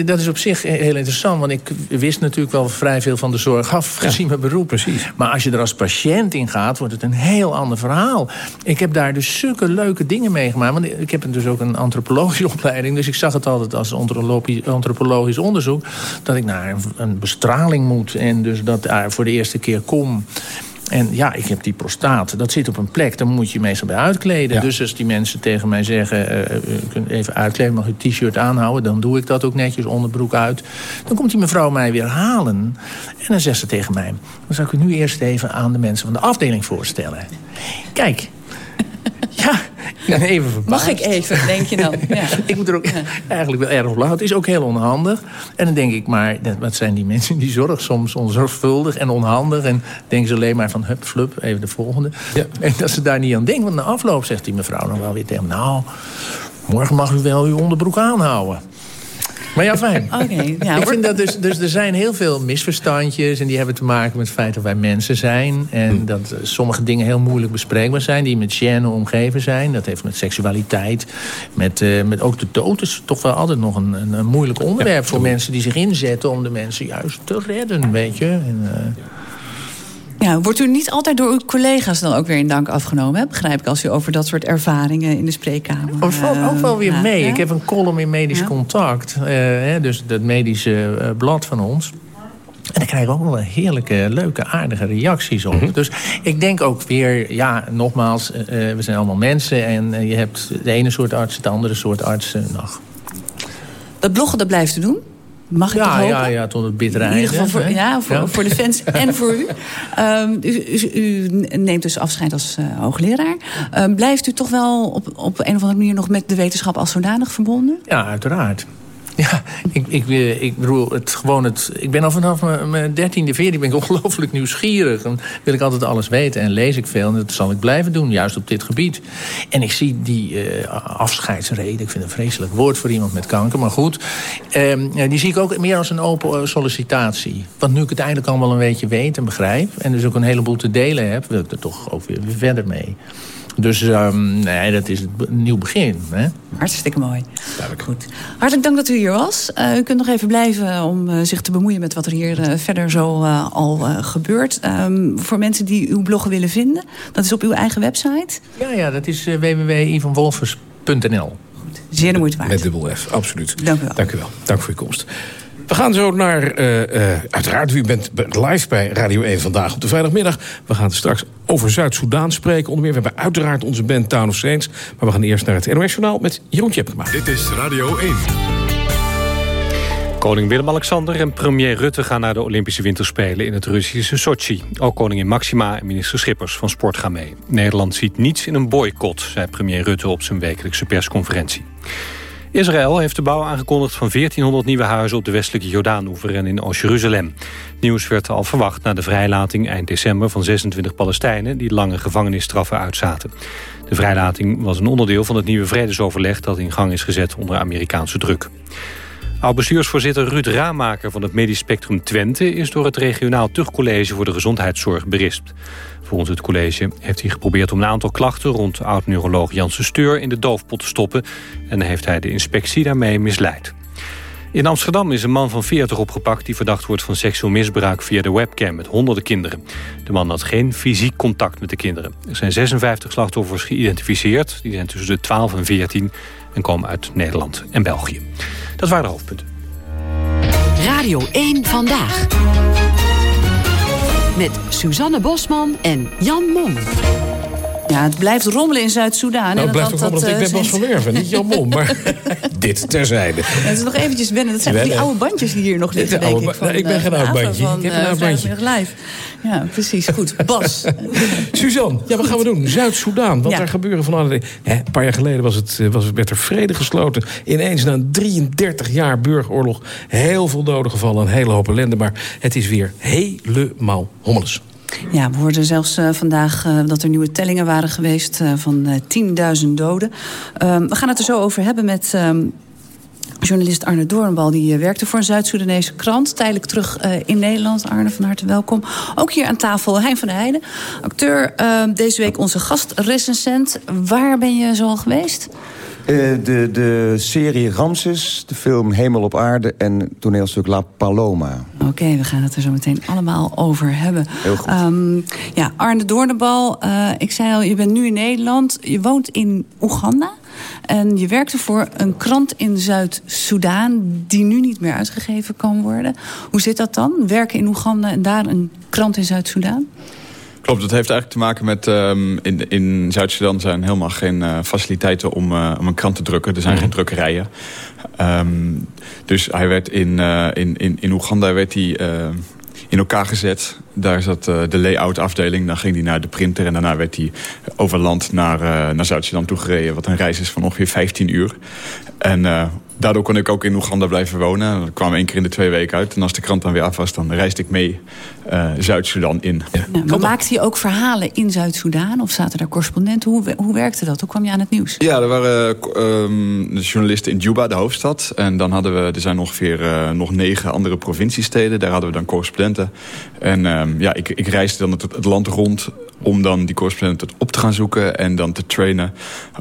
dat- is op zich heel interessant. Want ik wist natuurlijk wel vrij veel van de zorg af, gezien mijn beroep.
Precies.
Maar als je er als patiënt in gaat, wordt het een heel ander verhaal. Ik heb daar dus zulke leuke dingen meegemaakt. Want ik heb dus ook een antropologische opleiding. Dus ik zag het altijd als antropologisch, onderzoek. Dat ik naar een bestraling moet. En dus dat daar voor de eerste keer kom. En ja, ik heb die prostaat. Dat zit op een plek, daar moet je meestal bij uitkleden. Dus als die mensen tegen mij zeggen... Uh, u kunt even uitkleden, mag u t-shirt aanhouden... dan doe ik dat ook netjes, onderbroek uit. Dan komt die mevrouw mij weer halen. En dan zegt ze tegen mij... dan zou ik u nu eerst even aan de mensen van de afdeling voorstellen. Kijk, ja, ik ben even verbaasd.
Mag ik even, denk je dan? Ja.
ik moet er ook eigenlijk wel erg op lachen. Het is ook heel onhandig. En dan denk ik, maar wat zijn die mensen die zorg soms onzorgvuldig en onhandig. En denken ze alleen maar van, hup, flup, even de volgende. Ja. En dat ze daar niet aan denken. Want na afloop zegt die mevrouw nog wel weer tegen nou, morgen mag u wel uw onderbroek aanhouden. Maar ja, fijn.
Oké. ja,
ik vind dat dus, dus er zijn heel veel misverstandjes... en die hebben te maken met het feit dat wij mensen zijn... en hm. dat eh, sommige dingen heel moeilijk bespreekbaar zijn... die met gêne omgeven zijn. Dat heeft met seksualiteit, met, uh, met ook de dood... is toch wel altijd nog een, een, een moeilijk onderwerp voor mensen... die zich inzetten om de mensen juist te redden, weet je. En, uh,
ja, wordt u niet altijd door uw collega's dan ook weer in dank afgenomen? Hè? Begrijp ik als u over dat soort ervaringen in de spreekkamer...
Dat valt ook wel weer mee. Ik heb een column in Medisch Contact. Uh, dus dat medische uh, blad van ons. En daar krijgen we ook wel heerlijke, leuke, aardige reacties op. Dus ik denk ook weer, ja, nogmaals, uh, we zijn allemaal mensen... en je hebt de ene soort arts, de andere soort arts. nog.
Dat bloggen, dat blijft u doen? Mag ik
ja,
hopen?
Ja, ja, tot het bittere
In ieder geval voor, ja, voor, ja. voor de fans en voor u. Um, u, u. u, neemt dus afscheid als uh, hoogleraar. Um, blijft u toch wel op, op een of andere manier nog met de wetenschap als zodanig verbonden?
Ja, uiteraard. Ja, ik, ik, ik bedoel, het, gewoon het, ik ben al vanaf mijn dertiende, veertiende ben ik ongelooflijk nieuwsgierig. Dan wil ik altijd alles weten en lees ik veel. En dat zal ik blijven doen, juist op dit gebied. En ik zie die uh, afscheidsreden, ik vind een vreselijk woord voor iemand met kanker. Maar goed, uh, die zie ik ook meer als een open sollicitatie. Want nu ik het eindelijk allemaal een beetje weet en begrijp... en dus ook een heleboel te delen heb, wil ik er toch ook weer verder mee. Dus um, nee, dat is het nieuw begin. Hè?
Hartstikke mooi. Duidelijk. Goed. Hartelijk dank dat u hier was. Uh, u kunt nog even blijven om uh, zich te bemoeien met wat er hier uh, verder zo al gebeurt. Um, voor mensen die uw blog willen vinden, dat is op uw eigen website?
Ja, ja dat is www.ivanwolfers.nl.
Zeer de moeite waard.
Met dubbel F, absoluut.
Dank u wel.
Dank u wel. Dank voor uw komst. We gaan zo naar, uh, uh, uiteraard, u bent live bij Radio 1 vandaag op de vrijdagmiddag. We gaan straks over Zuid-Soedan spreken. Onder meer, we hebben uiteraard onze band Town of Saints. Maar we gaan eerst naar het NOS-journaal met Jeroen Tjepkema.
Dit is Radio 1.
Koning Willem-Alexander en premier Rutte gaan naar de Olympische Winterspelen in het Russische Sochi. Ook koningin Maxima en minister Schippers van Sport gaan mee. Nederland ziet niets in een boycott, zei premier Rutte op zijn wekelijkse persconferentie. Israël heeft de bouw aangekondigd van 1400 nieuwe huizen... op de westelijke Jordaan-oever en in Oost-Jeruzalem. Nieuws werd al verwacht na de vrijlating eind december... van 26 Palestijnen die lange gevangenisstraffen uitzaten. De vrijlating was een onderdeel van het nieuwe vredesoverleg... dat in gang is gezet onder Amerikaanse druk. Oud-bestuursvoorzitter Ruud Raamaker van het Medisch Spectrum Twente... is door het regionaal tuchtcollege voor de gezondheidszorg berispt. Volgens het college heeft hij geprobeerd om een aantal klachten... rond oud-neuroloog Janssen Steur in de doofpot te stoppen... en heeft hij de inspectie daarmee misleid. In Amsterdam is een man van 40 opgepakt... die verdacht wordt van seksueel misbruik via de webcam met honderden kinderen. De man had geen fysiek contact met de kinderen. Er zijn 56 slachtoffers geïdentificeerd. Die zijn tussen de 12 en 14 en komen uit Nederland en België. Dat waren de hoofdpunten.
Radio 1 Vandaag. Met Suzanne Bosman en Jan Mom.
Ja, het blijft rommelen in Zuid-Soedan.
Nou, het blijft rommelen, dat, ik ben Bas van Werven, niet Jan Mom. Maar dit terzijde.
Het is nog eventjes wennen. Dat zijn die oude bandjes die hier nog liggen, denk ik. Van,
ik ben geen oud bandje. Ik heb een oud bandje.
Live. Ja, precies. Goed. Bas.
Suzanne, ja, wat gaan we doen? Zuid-Soedan. Wat ja. er gebeuren van allerlei... Hè, een paar jaar geleden was het, was het, werd er vrede gesloten. Ineens na 33 jaar burgeroorlog. Heel veel doden gevallen. Een hele hoop ellende. Maar het is weer helemaal hommeles.
Ja, we hoorden zelfs uh, vandaag uh, dat er nieuwe tellingen waren geweest uh, van 10.000 doden. we gaan het er zo over hebben met um, journalist Arne Doornbal. Die werkte voor een Zuid-Soedanese krant. Tijdelijk terug in Nederland. Arne, van harte welkom. Ook hier aan tafel Hein van der Heijden. Acteur, ehm, deze week onze gastrecensent. Waar ben je zoal geweest?
Uh, de, de serie Ramses, de film Hemel op Aarde en het toneelstuk La Paloma.
Oké, okay, we gaan het er zo meteen allemaal over hebben.
Heel goed.
Um, ja, Arne Doornbal, uh, ik zei al, je bent nu in Nederland. Je woont in Oeganda. En je werkte voor een krant in Zuid-Soedan... die nu niet meer uitgegeven kan worden. Hoe zit dat dan? Werken in Oeganda en daar een krant in Zuid-Soedan?
Klopt, dat heeft eigenlijk te maken met... Um, in, in Zuid-Sudan zijn helemaal geen uh, faciliteiten om, uh, om een krant te drukken. Er zijn mm -hmm. geen drukkerijen. Um, dus hij werd in, uh, in, in, in Oeganda werd hij, in elkaar gezet. Daar zat de layout afdeling. Dan ging hij naar de printer. En daarna werd hij over land naar, naar Zuid-Sudan toegereden. Wat een reis is van ongeveer 15 uur. En daardoor kon ik ook in Oeganda blijven wonen. Dat kwam één keer in de twee weken uit. En als de krant dan weer af was, dan reisde ik mee uh, Zuid-Soedan in.
Ja. Ja, maar maakte hij ook verhalen in Zuid-Soedan? Of zaten daar correspondenten? Hoe, hoe werkte dat? Hoe kwam je aan het nieuws?
Ja, er waren um, journalisten in Juba, de hoofdstad. En dan hadden we, er zijn ongeveer uh, nog negen andere provinciesteden. Daar hadden we dan correspondenten. En um, ja, ik, ik reisde dan het, het land rond om dan die correspondenten op te gaan zoeken en dan te trainen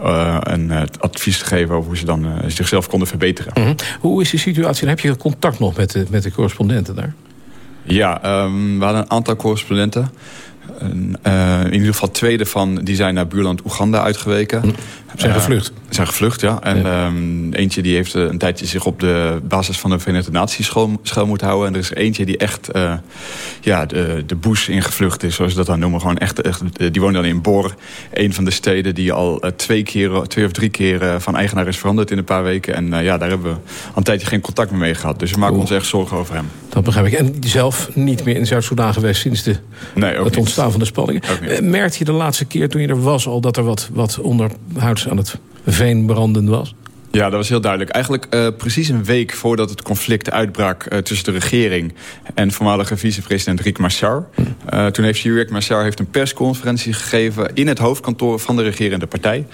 uh, en uh, advies te geven over hoe ze dan uh, zichzelf konden verbeteren.
Mm -hmm. Hoe is de situatie? Heb je contact nog met de, met de correspondenten daar?
Ja, um, we hadden een aantal correspondenten. Uh, in ieder geval twee daarvan die zijn naar buurland Oeganda uitgeweken.
Hm. Zijn gevlucht?
Zijn gevlucht, ja. En ja. Um, eentje die heeft een tijdje zich op de basis van de Verenigde Naties school moeten houden. En er is eentje die echt uh, ja, de, de bush ingevlucht is, zoals ze dat dan noemen. Gewoon echt, echt, die woont dan in Bor, een van de steden die al twee, keer, twee of drie keer van eigenaar is veranderd in een paar weken. En ja, daar hebben we al een tijdje geen contact meer mee gehad. Dus we maken ons echt zorgen over hem.
Dat begrijp ik. En zelf niet meer in Zuid-Soedan geweest sinds de,
nee,
het ontstaan
niet.
van de spanningen. Merkte je de laatste keer toen je er was al dat er wat, wat onderhuids aan het veen branden was?
Ja, dat was heel duidelijk. Eigenlijk uh, precies een week voordat het conflict uitbrak uh, tussen de regering en voormalige vicepresident Riek Machar. Uh, toen heeft Riek Machar heeft een persconferentie gegeven in het hoofdkantoor van de regerende partij.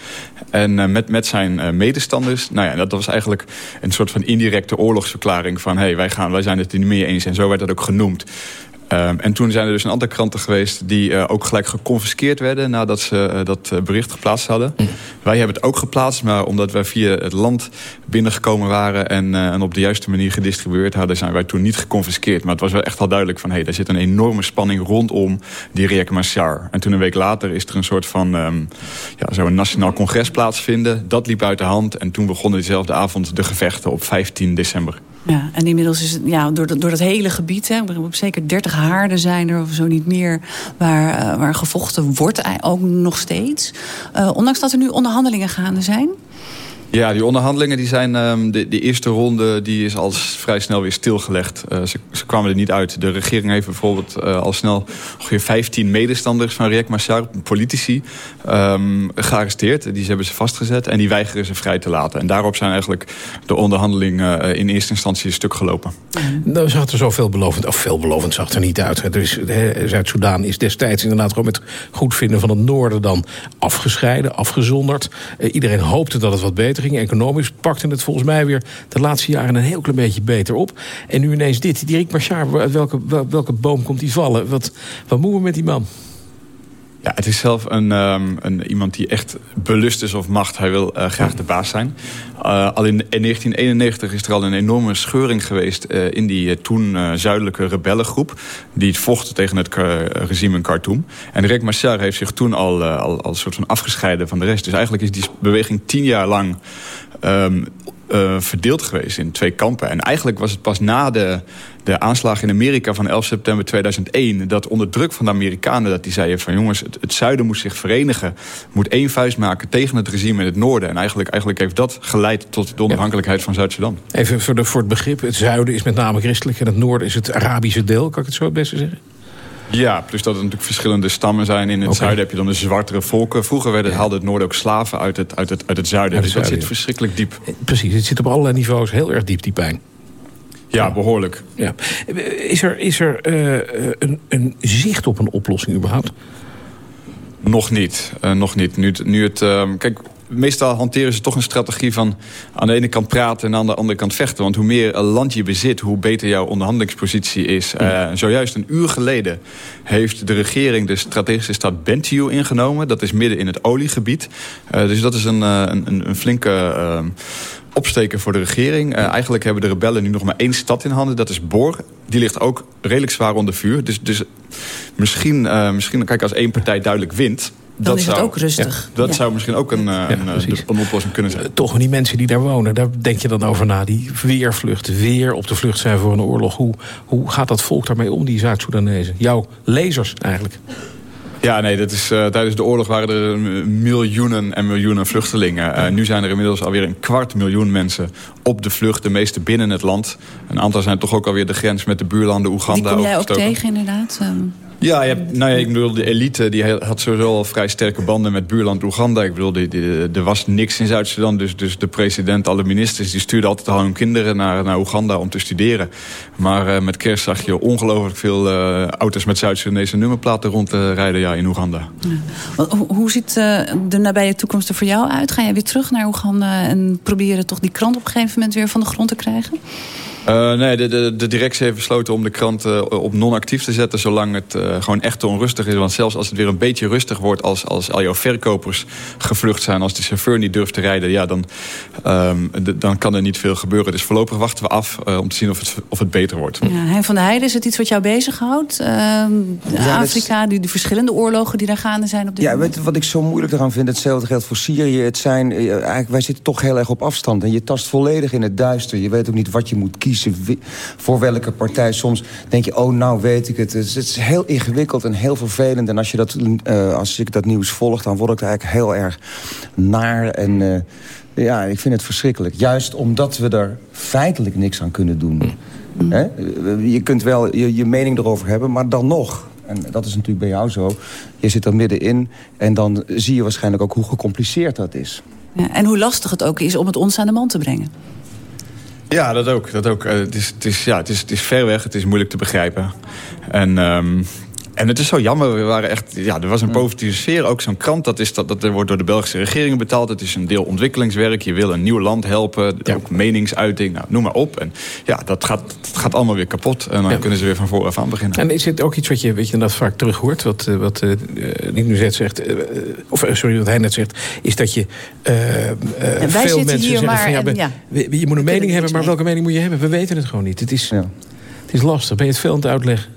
En met, met zijn medestanders. Nou ja, dat was eigenlijk een soort van indirecte oorlogsverklaring van hey, wij, gaan, wij zijn het er niet mee eens. En zo werd dat ook genoemd. Um, en toen zijn er dus een aantal kranten geweest die uh, ook gelijk geconfiskeerd werden nadat ze uh, dat uh, bericht geplaatst hadden. Mm. Wij hebben het ook geplaatst, maar omdat wij via het land binnengekomen waren en, en op de juiste manier gedistribueerd hadden, zijn wij toen niet geconfiskeerd. Maar het was wel echt al duidelijk van hé, hey, daar zit een enorme spanning rondom die Riek Machar. En toen een week later is er een soort van um, ja, zo'n nationaal congres plaatsvinden. Dat liep uit de hand en toen begonnen diezelfde avond de gevechten op 15 december.
Ja, en inmiddels is het ja, door, door dat hele gebied, hè, zeker 30 haarden zijn er of zo niet meer, waar, uh, waar gevochten wordt ook nog steeds. Uh, ondanks dat er nu onderhandelingen gaande zijn.
Ja, die onderhandelingen die zijn... Um, de, de eerste ronde die is al vrij snel weer stilgelegd. Uh, ze, ze kwamen er niet uit. De regering heeft bijvoorbeeld uh, al snel ongeveer 15 medestanders van Riek Machar, politici, um, gearresteerd. Die hebben ze vastgezet en die weigeren ze vrij te laten. En daarop zijn eigenlijk de onderhandelingen uh, in eerste instantie een stuk gelopen.
Nou zag er zo veelbelovend, of veelbelovend zag er niet uit. Zuid-Soedan is destijds inderdaad gewoon met goedvinden van het noorden dan afgescheiden, afgezonderd. Iedereen hoopte dat het wat beter ging. Economisch pakte het volgens mij weer de laatste jaren een heel klein beetje beter op. En nu ineens dit. Die Riek Machar, uit welke, welke boom komt die vallen? Wat, wat moeten we met die man?
Ja, het is zelf een, um, een, iemand die echt belust is of macht. Hij wil uh, graag de baas zijn. Uh, al in, in, 1991 is er al een enorme scheuring geweest... Uh, in die toen zuidelijke rebellengroep... die het vochten tegen het regime in Khartoum. En Riek Machar heeft zich toen al, al, al soort van afgescheiden van de rest. Dus eigenlijk is die beweging tien jaar lang... Um, uh, verdeeld geweest in twee kampen. En eigenlijk was het pas na de, de aanslag in Amerika van 11 september 2001... dat onder druk van de Amerikanen dat die zeiden van... jongens, het, het zuiden moet zich verenigen. Moet één vuist maken tegen het regime in het noorden. En eigenlijk, eigenlijk heeft dat geleid tot de onafhankelijkheid van Zuid-Sudan.
Even voor, de, voor het begrip. Het zuiden is met name christelijk... en het noorden is het Arabische deel. Kan ik het zo het beste zeggen?
Ja, plus dat er natuurlijk verschillende stammen zijn. In het okay. zuiden heb je dan de zwartere volken. Vroeger werden, haalde het noorden ook slaven uit het, uit het, uit het zuiden. Dus dat zit verschrikkelijk diep.
Precies, het zit op allerlei niveaus heel erg diep, die pijn.
Ja, behoorlijk.
Ja. Is er, is er uh, een, een zicht op een oplossing überhaupt?
Nog niet. Uh, nog niet. Nu het, nu het uh, kijk, meestal hanteren ze toch een strategie van aan de ene kant praten en aan de andere kant vechten. Want hoe meer land je bezit, hoe beter jouw onderhandelingspositie is. Uh, zojuist een uur geleden heeft de regering de strategische stad Bentiu ingenomen. Dat is midden in het oliegebied. Uh, dus dat is een, een, een flinke... Uh, opsteken voor de regering. Uh, eigenlijk hebben de rebellen nu nog maar één stad in handen. Dat is Bor. Die ligt ook redelijk zwaar onder vuur. Dus, dus misschien, uh, misschien, kijk, als één partij duidelijk wint...
Dan
dat
is
zou,
het ook rustig.
Ja, dat ja. zou misschien ook een, ja, een, een, oplossing kunnen zijn.
Toch die mensen die daar wonen, daar denk je dan over na. Die weer vluchten, weer op de vlucht zijn voor een oorlog. Hoe, hoe gaat dat volk daarmee om, die Zuid-Soedanezen? Jouw lezers eigenlijk.
Ja, nee, dat is, uh, tijdens de oorlog waren er miljoenen en miljoenen vluchtelingen. Uh, nu zijn er inmiddels alweer een kwart miljoen mensen op de vlucht. De meeste binnen het land. Een aantal zijn toch ook alweer de grens met de buurlanden Oeganda
Die kom jij ook tegen inderdaad? Um...
Ja, nou ik bedoel, de elite die had sowieso al vrij sterke banden met buurland Oeganda. Ik bedoel, er was niks in Zuid-Sudan. Dus, dus de president, alle ministers, die stuurden altijd al hun kinderen naar, naar Oeganda om te studeren. Maar uh, met kerst zag je ongelooflijk veel auto's met Zuid-Sudanese nummerplaten rondrijden ja, in Oeganda.
Ja. Hoe ziet uh, de nabije toekomst er voor jou uit? Ga jij weer terug naar Oeganda en proberen toch die krant op een gegeven moment weer van de grond te krijgen?
Uh, nee, de, de, de directie heeft besloten om de krant uh, op non-actief te zetten... zolang het uh, gewoon echt te onrustig is. Want zelfs als het weer een beetje rustig wordt... als, als al jouw verkopers gevlucht zijn... als de chauffeur niet durft te rijden... Ja, dan, um, de, dan kan er niet veel gebeuren. Dus voorlopig wachten we af om te zien of het, of het beter wordt.
Ja, hein van der Heijden, is het iets wat jou bezighoudt? ja, Afrika, die, die verschillende oorlogen die daar gaande zijn op dit
ja,
moment?
Weet, wat ik zo moeilijk eraan vind... hetzelfde geldt voor Syrië. Het zijn, eigenlijk, wij zitten toch heel erg op afstand. En je tast volledig in het duister. Je weet ook niet wat je moet kiezen voor welke partij. Soms denk je, oh, nou weet ik het. Het is heel ingewikkeld en heel vervelend. En als, je dat, uh, als ik dat nieuws volg, dan word ik er eigenlijk heel erg naar. En uh, ja, ik vind het verschrikkelijk. Juist omdat we er feitelijk niks aan kunnen doen. Mm. He? Je kunt wel je, je mening erover hebben, maar dan nog... En dat is natuurlijk bij jou zo. Je zit er middenin en dan zie je waarschijnlijk ook hoe gecompliceerd dat is.
Ja, en hoe lastig het ook is om het ons aan de man te brengen.
Ja, dat ook. Dat ook. Uh, het, is, het, is, ja, het, is, het is ver weg, het is moeilijk te begrijpen. En, um, en het is zo jammer. We waren echt, ja, er was een positieve sfeer. Ook zo'n krant, dat, is, dat, dat wordt door de Belgische regering betaald. Het is een deel ontwikkelingswerk. Je wil een nieuw land helpen. Ja. Ook meningsuiting, nou, noem maar op. En ja, dat gaat, dat gaat allemaal weer kapot. En dan ja. kunnen ze weer van vooraf aan beginnen.
En is het ook iets wat je, weet je dat vaak terug hoort? Wat, wat uh, Nick nu net zegt, uh, of sorry, wat hij net zegt... is dat je uh, veel mensen zeggen maar, van... Ja, en, ja, je moet een mening hebben, maar welke mening moet je hebben? We weten het gewoon niet. Het is, het is lastig. Ben je het veel aan het uitleggen?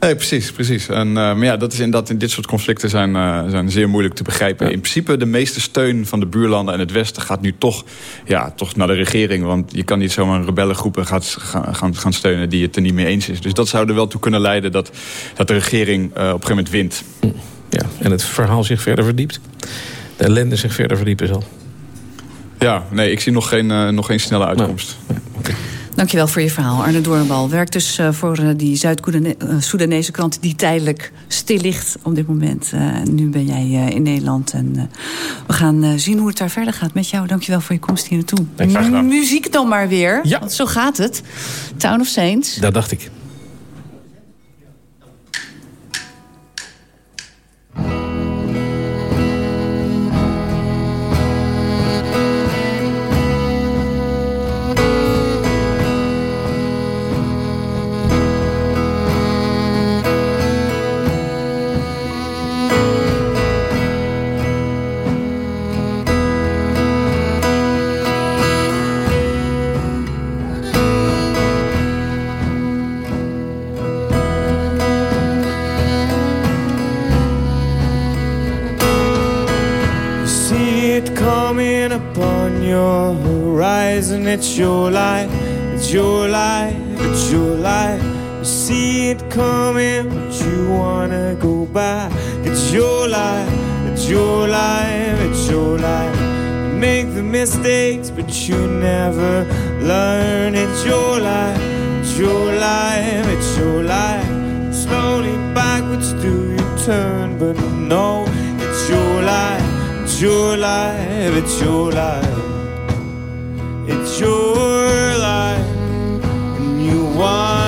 Nee, precies, precies. En, uh, maar ja, dat is inderdaad in dit soort conflicten zijn, uh, zijn zeer moeilijk te begrijpen. Ja. In principe, de meeste steun van de buurlanden en het Westen gaat nu toch, ja, toch naar de regering. Want je kan niet zomaar een rebellengroepen gaat, gaan, gaan steunen die het er niet mee eens is. Dus dat zou er wel toe kunnen leiden dat, dat de regering uh, op een gegeven moment wint.
Ja, en het verhaal zich verder verdiept. De ellende zich verder verdiepen zal.
Ja, nee, ik zie nog geen, nog geen snelle uitkomst.
Dankjewel voor je verhaal. Arne Doornbal werkt dus uh, voor uh, die Zuid-Soedanese krant... die tijdelijk stil ligt op dit moment. Uh, nu ben jij in Nederland en we gaan zien hoe het daar verder gaat met jou. Dankjewel voor je komst hier naartoe. Muziek dan maar weer,
ja.
want zo gaat het. Town of Saints.
Dat dacht ik.
It's your life, it's your life, it's your life. You see it coming, but you wanna go back. It's your life, it's your life, it's your life. You make the mistakes, but you never learn. It's your life, it's your life, it's your life. Slowly backwards do you turn, but no, it's your life, it's your life, it's your life. Your life, and you want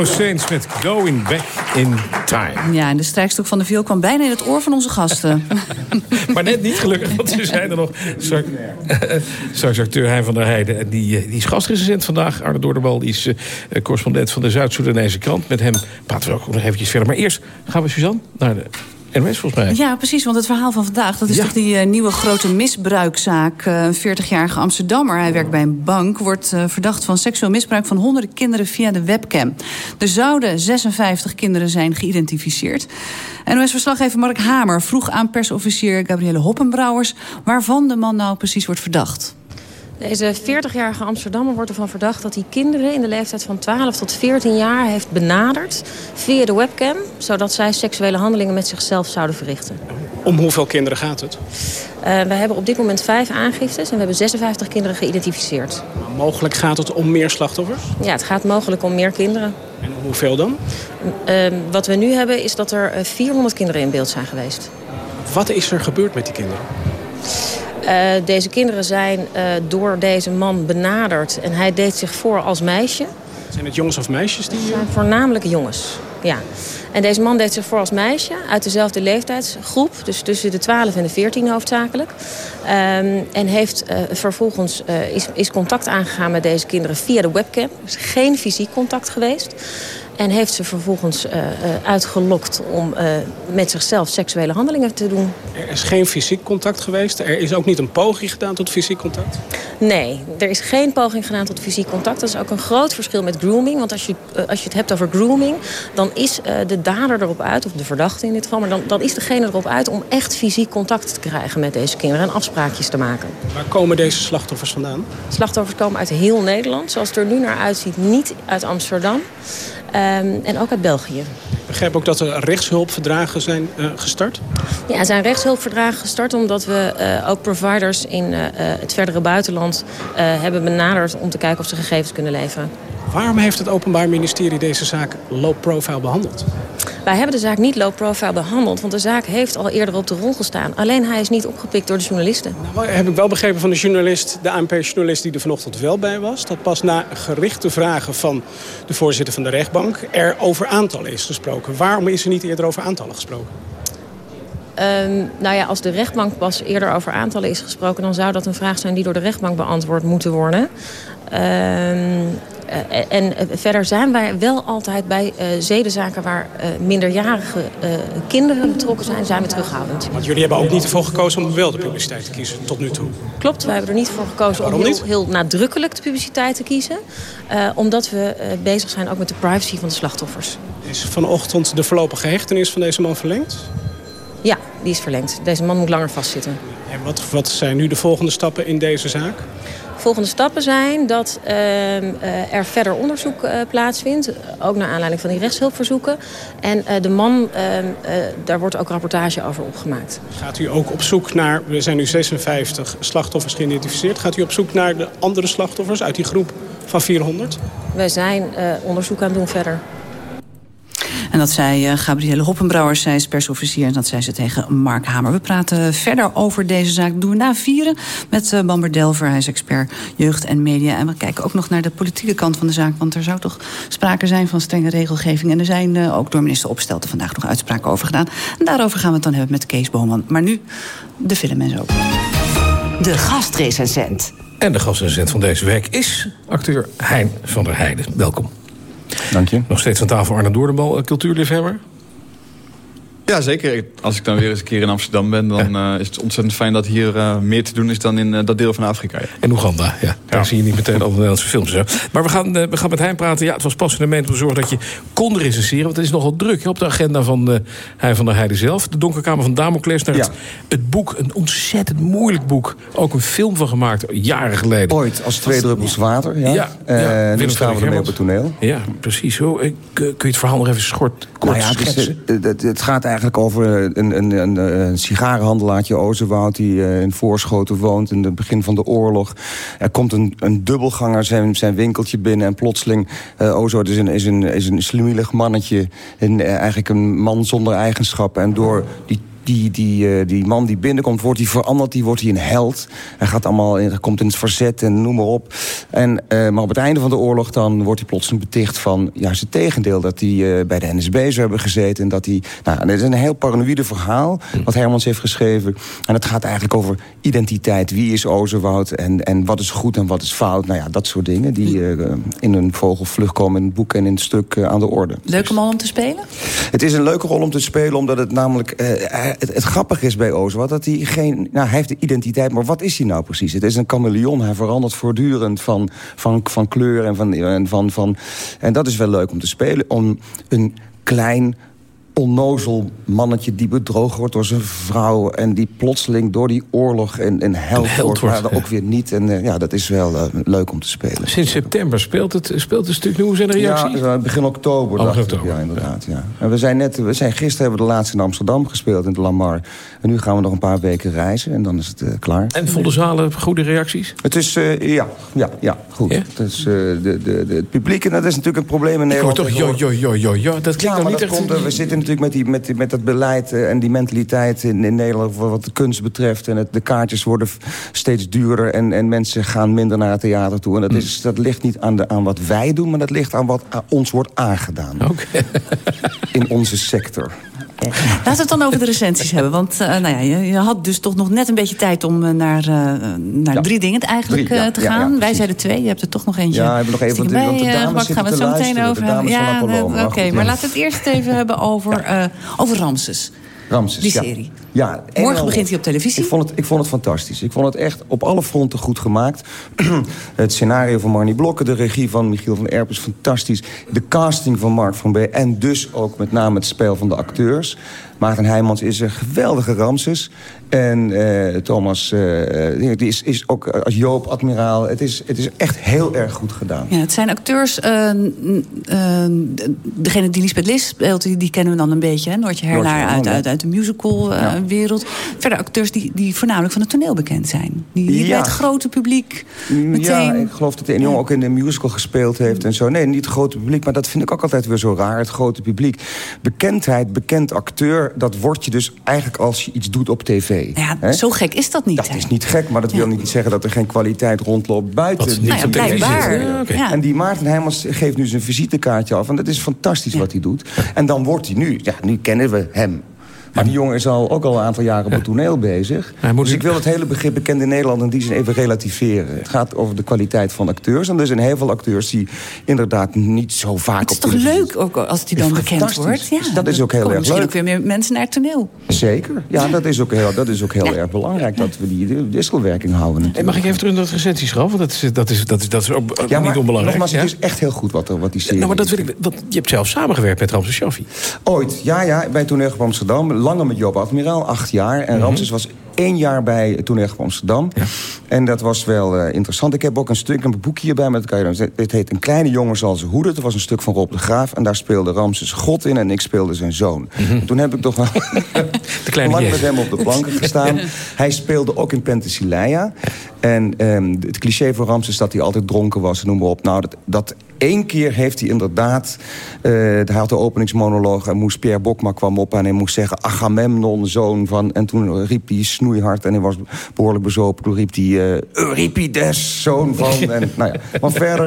Of
Saints met Going Back in Time.
Ja, en de strijkstok van de viool kwam bijna in het oor van onze gasten.
Maar net niet gelukkig, want ze zijn er nog. Straks, straks acteur Hein van der Heijden. En die, eh, die is gastrecensent vandaag. Arne Doorderbal die is eh, correspondent van de Zuid-Soedanese krant. Met hem praten we ook nog eventjes verder. Maar eerst gaan we, Suzanne, naar de NOS volgens mij.
Ja, precies, want het verhaal van vandaag... dat is
Ja.
toch die eh, nieuwe grote misbruikzaak. Eh, Een 40-jarige Amsterdammer, hij werkt bij een bank... wordt eh, verdacht van seksueel misbruik van honderden kinderen via de webcam. Er zouden 56 kinderen zijn geïdentificeerd. NOS-verslaggever Mark Hamer vroeg aan persofficier Gabrielle Hoppenbrouwers... waarvan de man nou precies wordt verdacht.
Deze 40-jarige Amsterdammer wordt ervan verdacht dat hij kinderen in de leeftijd van 12 tot 14 jaar heeft benaderd via de webcam, zodat zij seksuele handelingen met zichzelf zouden verrichten.
Om hoeveel kinderen gaat het?
Eh, we hebben op dit moment vijf aangiftes en we hebben 56 kinderen geïdentificeerd.
Mogelijk gaat het om meer slachtoffers.
Ja, het gaat mogelijk om meer kinderen.
En om hoeveel dan?
Eh, wat we nu hebben is dat er eh, 400 kinderen in beeld zijn geweest.
Wat is er gebeurd met die kinderen?
Eh, deze kinderen zijn eh, door deze man benaderd en hij deed zich voor als meisje.
Zijn het jongens of meisjes die...
Het zijn voornamelijk jongens, ja. En deze man deed zich voor als meisje uit dezelfde leeftijdsgroep. Dus tussen de 12 en de 14 hoofdzakelijk. Ehm, en heeft eh, vervolgens eh, is, is contact aangegaan met deze kinderen via de webcam. Er is geen fysiek contact geweest. En heeft ze vervolgens eh, eh, uitgelokt om eh, met zichzelf seksuele handelingen te doen.
Er is geen fysiek contact geweest. Er is ook niet een poging gedaan tot fysiek contact.
Nee, er is geen poging gedaan tot fysiek contact. Dat is ook een groot verschil met grooming. Want als je, als je het hebt over grooming... dan is de dader erop uit, of de verdachte in dit geval... maar dan, dan is degene erop uit om echt fysiek contact te krijgen met deze kinderen... en afspraakjes te maken.
Waar komen deze slachtoffers vandaan?
Slachtoffers komen uit heel Nederland. Zoals het er nu naar uitziet, niet uit Amsterdam. Ehm, en ook uit België.
Ik begrijp ook dat er rechtshulpverdragen zijn eh, gestart.
Ja, er zijn rechtshulpverdragen gestart omdat we eh, ook providers in eh, het verdere buitenland hebben benaderd om te kijken of ze gegevens kunnen leveren.
Waarom heeft het Openbaar Ministerie deze zaak low profile behandeld?
Wij hebben de zaak niet low profile behandeld, want de zaak heeft al eerder op de rol gestaan. Alleen hij is niet opgepikt door de journalisten.
Nou, heb ik wel begrepen van de journalist, de ANP-journalist die er vanochtend wel bij was... dat pas na gerichte vragen van de voorzitter van de rechtbank er over aantallen is gesproken. Waarom is er niet eerder over aantallen gesproken?
Ehm, nou ja, als de rechtbank pas eerder over aantallen is gesproken... dan zou dat een vraag zijn die door de rechtbank beantwoord moeten worden. Ehm, eh, en eh, verder zijn wij wel altijd bij eh, zedenzaken waar eh, minderjarige eh, kinderen betrokken zijn, zijn we terughoudend.
Want jullie hebben ook niet ervoor gekozen om wel de publiciteit te kiezen tot nu toe.
Klopt, wij hebben er niet voor gekozen om heel, nadrukkelijk de publiciteit te kiezen. eh, omdat we eh, bezig zijn ook met de privacy van de slachtoffers.
Is vanochtend de voorlopige hechtenis van deze man verlengd?
Ja, die is verlengd. Deze man moet langer vastzitten.
En wat, wat zijn nu de volgende stappen in deze zaak?
Volgende stappen zijn dat uh, uh, er verder onderzoek uh, plaatsvindt. Ook naar aanleiding van die rechtshulpverzoeken. En de man, daar wordt ook rapportage over opgemaakt.
Gaat u ook op zoek naar, er zijn nu 56 slachtoffers geïdentificeerd. Gaat u op zoek naar de andere slachtoffers uit die groep van 400?
Wij zijn onderzoek aan het doen verder.
En dat zei uh, Gabrielle Hoppenbrouwer, zij is persofficier. En dat zei ze tegen Mark Hamer. We praten verder over deze zaak. Dat doen we na vieren met uh, Bamber Delver. Hij is expert jeugd en media. En we kijken ook nog naar de politieke kant van de zaak. Want er zou toch sprake zijn van strenge regelgeving. En er zijn uh, ook door minister Opstelten vandaag nog uitspraken over gedaan. En daarover gaan we het dan hebben met Kees Boman. Maar nu de film en zo.
De gastrecensent.
En de gastrecensent van deze week is acteur Hein van der Heijden. Welkom.
Dank je.
Nog steeds aan tafel Arne Doornbal, cultuurliefhebber.
Ja, zeker. Als ik dan weer eens een keer in Amsterdam ben... dan uh, is het ontzettend fijn dat hier uh, meer te doen is dan in uh, dat deel van Afrika. Ja.
En Oeganda, ja. Daar ja. zie je niet meteen alle Nederlandse films. Hè. Maar we gaan, we gaan met Hein praten. Ja, het was pas een moment om te zorgen dat je kon recenseren. Want het is nogal druk hè, op de agenda van Hein van der Heijden zelf. De Donkerkamer van Damocles. Naar het, het boek, een ontzettend moeilijk boek. Ook een film van gemaakt, jaren geleden.
Ooit, als twee druppels water. Ja. ja,
ja
nu staan we ermee op het toneel.
Ja, precies. Zo, kun je het verhaal nog even schort, kort
nou ja, het, is, het, het gaat eigenlijk over een, een, een, sigarenhandelaartje die uh, in Voorschoten woont in het begin van de oorlog. Er komt een, een dubbelganger zijn, zijn winkeltje binnen... en plotseling, uh, Ozenwoud is een, is een, is een mannetje... En, uh, eigenlijk een man zonder eigenschappen. En door die die, die, uh, die man die binnenkomt, wordt hij veranderd. Die wordt hij een held. Hij gaat allemaal in, komt in het verzet en noem maar op. En, uh, maar op het einde van de oorlog dan wordt hij plotseling beticht van... juist het tegendeel, dat hij uh, bij de NSB zou hebben gezeten. En dat hij... Nou, het is een heel paranoïde verhaal wat Hermans heeft geschreven. En het gaat eigenlijk over identiteit. Wie is Ozenwoud en, en wat is goed en wat is fout. Nou ja, dat soort dingen die in een vogelvlucht komen... in het boek en in het stuk aan de orde.
Leuke man om te spelen?
Het is een leuke rol om te spelen, omdat het namelijk het, grappige is bij Ozewat dat hij geen... Nou, hij heeft de identiteit, maar wat is hij nou precies? Het is een chameleon, hij verandert voortdurend van, van, van kleur en van, en van, van... En dat is wel leuk om te spelen, om een klein onnozel mannetje die bedrogen wordt door zijn vrouw... en die plotseling door die oorlog een, een held, wordt, maar ook weer niet. En uh, ja, dat is wel uh, leuk om te spelen.
Sinds september speelt het, speelt het stuk. Hoe zijn de reacties?
Ja, begin oktober.
Oh, oktober.
Ja, inderdaad. Ja. En we zijn net, we zijn, gisteren hebben we de laatste in Amsterdam gespeeld, in de Lamar. En nu gaan we nog een paar weken reizen en dan is het uh, klaar.
En volle zalen, goede reacties?
Het is, ja, ja, ja, goed. Ja? Het, is, de, de, de, het publiek, en dat is natuurlijk een probleem in Nederland.
Ik hoor toch, jo, jo, jo, jo, dat klinkt
ja,
dan niet echt...
Komt, we zitten natuurlijk met, die, met, met dat beleid en die mentaliteit in, in Nederland... wat de kunst betreft. En het, de kaartjes worden steeds duurder en, en mensen gaan minder naar het theater toe. En dat, is, dat ligt niet aan, de, aan wat wij doen, maar dat ligt aan wat aan ons wordt aangedaan.
Okay.
In onze sector.
Laten we het dan over de recensies hebben. Want uh, nou ja, je, je, had dus toch nog net een beetje tijd om uh, naar, uh, naar ja. drie dingen eigenlijk drie, ja, te gaan. Ja, Wij zeiden twee, je hebt er toch nog eentje.
Ja, we hebben nog even
bij,
want de dames
gaan we het zo meteen over hebben. Ja, oké, okay, maar laten we het eerst even hebben over, over Ramses.
Ramses,
Die serie.
Ja,
Morgen begint hij op televisie.
Ik vond, het, ik vond het fantastisch. Ik vond het echt op alle fronten goed gemaakt. het scenario van Marnie Blokken, de regie van Michiel van Erp is fantastisch. De casting van Mark van B. En dus ook met name het spel van de acteurs. Maarten Heijmans is een geweldige Ramses. En uh, Thomas uh, die is, is ook als Joop, admiraal. Het is, het is echt heel erg goed gedaan.
Ja, het zijn acteurs... Uh, degene die Lisbeth Lis speelt, die, die kennen we dan een beetje. Hè? Noortje Herlaar uit, uit, uit de musicalwereld. Ja. Verder acteurs die, die voornamelijk van het toneel bekend zijn. Die, die ja. bij het grote publiek meteen...
Ja, ik geloof dat een jongen ook in de musical gespeeld heeft en zo. Nee, niet het grote publiek, maar dat vind ik ook altijd weer zo raar. Het grote publiek. Bekendheid, bekend acteur, dat word je dus eigenlijk als je iets doet op tv.
Ja, He? zo gek is dat niet.
Dat hè? is niet gek, maar dat wil niet zeggen dat er geen kwaliteit rondloopt buiten.
Dat is nou ja, blijkbaar.
Ja, okay. ja. En die Maarten Heijmans geeft nu zijn visitekaartje af. En dat is fantastisch wat hij doet. En dan wordt hij nu, ja, nu kennen we hem. Maar die jongen is al, ook al een aantal jaren op het toneel bezig. Dus ik wil het hele begrip bekend in Nederland in die zin even relativeren. Het gaat over de kwaliteit van acteurs. En er zijn heel veel acteurs die inderdaad niet zo vaak
Het is toch leuk ook als die dan bekend wordt?
Ja, dat is ook heel erg leuk.
Misschien ook weer meer mensen naar het toneel.
Zeker. Ja, dat is ook heel, dat is ook heel ja. erg belangrijk. Dat we die wisselwerking houden.
Mag ik even terug naar het recensies Want dat is, dat is, dat is, dat is ook
ja,
niet onbelangrijk.
Nogmaals, het is echt heel goed wat, wat die serie
nou, maar dat wil ik, Je hebt zelf samengewerkt met Ramses Shaffi.
Ooit, ja, ja. Bij Toneel op Amsterdam langer met Joop Admiraal, acht jaar. En
Mhm.
Ramses was één jaar bij Toneel van Amsterdam. En dat was wel eh, interessant. Ik heb ook een stuk, een boek hierbij met elkaar. Het heet Een kleine jongen zal zijn hoeden. Dat was een stuk van Rob de Graaf. En daar speelde Ramses God in en ik speelde zijn zoon. En toen heb ik toch wel
kleine
lang
Jezus.
met hem op de planken gestaan. Hij speelde ook in Penthesilea. En ehm, het cliché voor Ramses dat hij altijd dronken was. Noem maar op. Nou, dat, dat één keer heeft hij inderdaad... eh, hij had de openingsmonoloog en moest Pierre Bokma kwam op... en hij moest zeggen Agamemnon, zoon van... en toen riep hij snoeihard en hij was behoorlijk bezopen. Toen riep hij eh, Euripides, zoon van... En, nou ja. Maar verder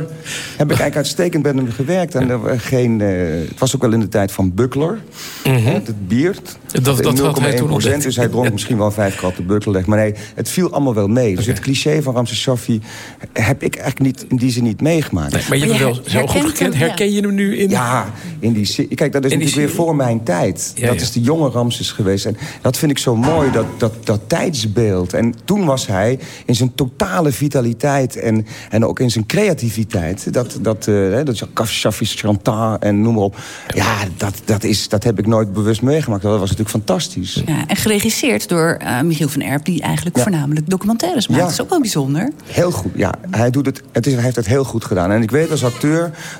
heb ik eigenlijk uitstekend met hem gewerkt. En er was geen, eh, het was ook wel in de tijd van Buckler. hè, Het bier.
Dat- dat had hij toen
0,1%,
ontdekt.
Dus hij dronk misschien wel vijf kratten Buckler. Maar nee, het viel allemaal wel mee. Dus het cliché van Ramses Shaffi heb ik eigenlijk niet, in die zin niet meegemaakt.
maar je hebt wel zo goed gekend. Herken je hem nu in...
Ja, in die. Kijk, dat is
In
natuurlijk weer voor mijn tijd.
Ja,
dat
ja.
is de jonge Ramses geweest. En dat vind ik zo mooi, dat, dat, dat tijdsbeeld. En toen was hij in zijn totale vitaliteit... en, en ook in zijn creativiteit. Dat, dat, hè, dat Chantant en noem maar op. Ja, dat, dat, is, dat heb ik nooit bewust meegemaakt. Dat was natuurlijk fantastisch.
Ja, en geregisseerd door eh, Michiel van Erp... die eigenlijk voornamelijk documentaires maakt.
Ja.
Dat is ook wel bijzonder.
Heel goed, ja. Hij, doet het, het is, hij heeft het heel goed gedaan. En ik weet als acteur,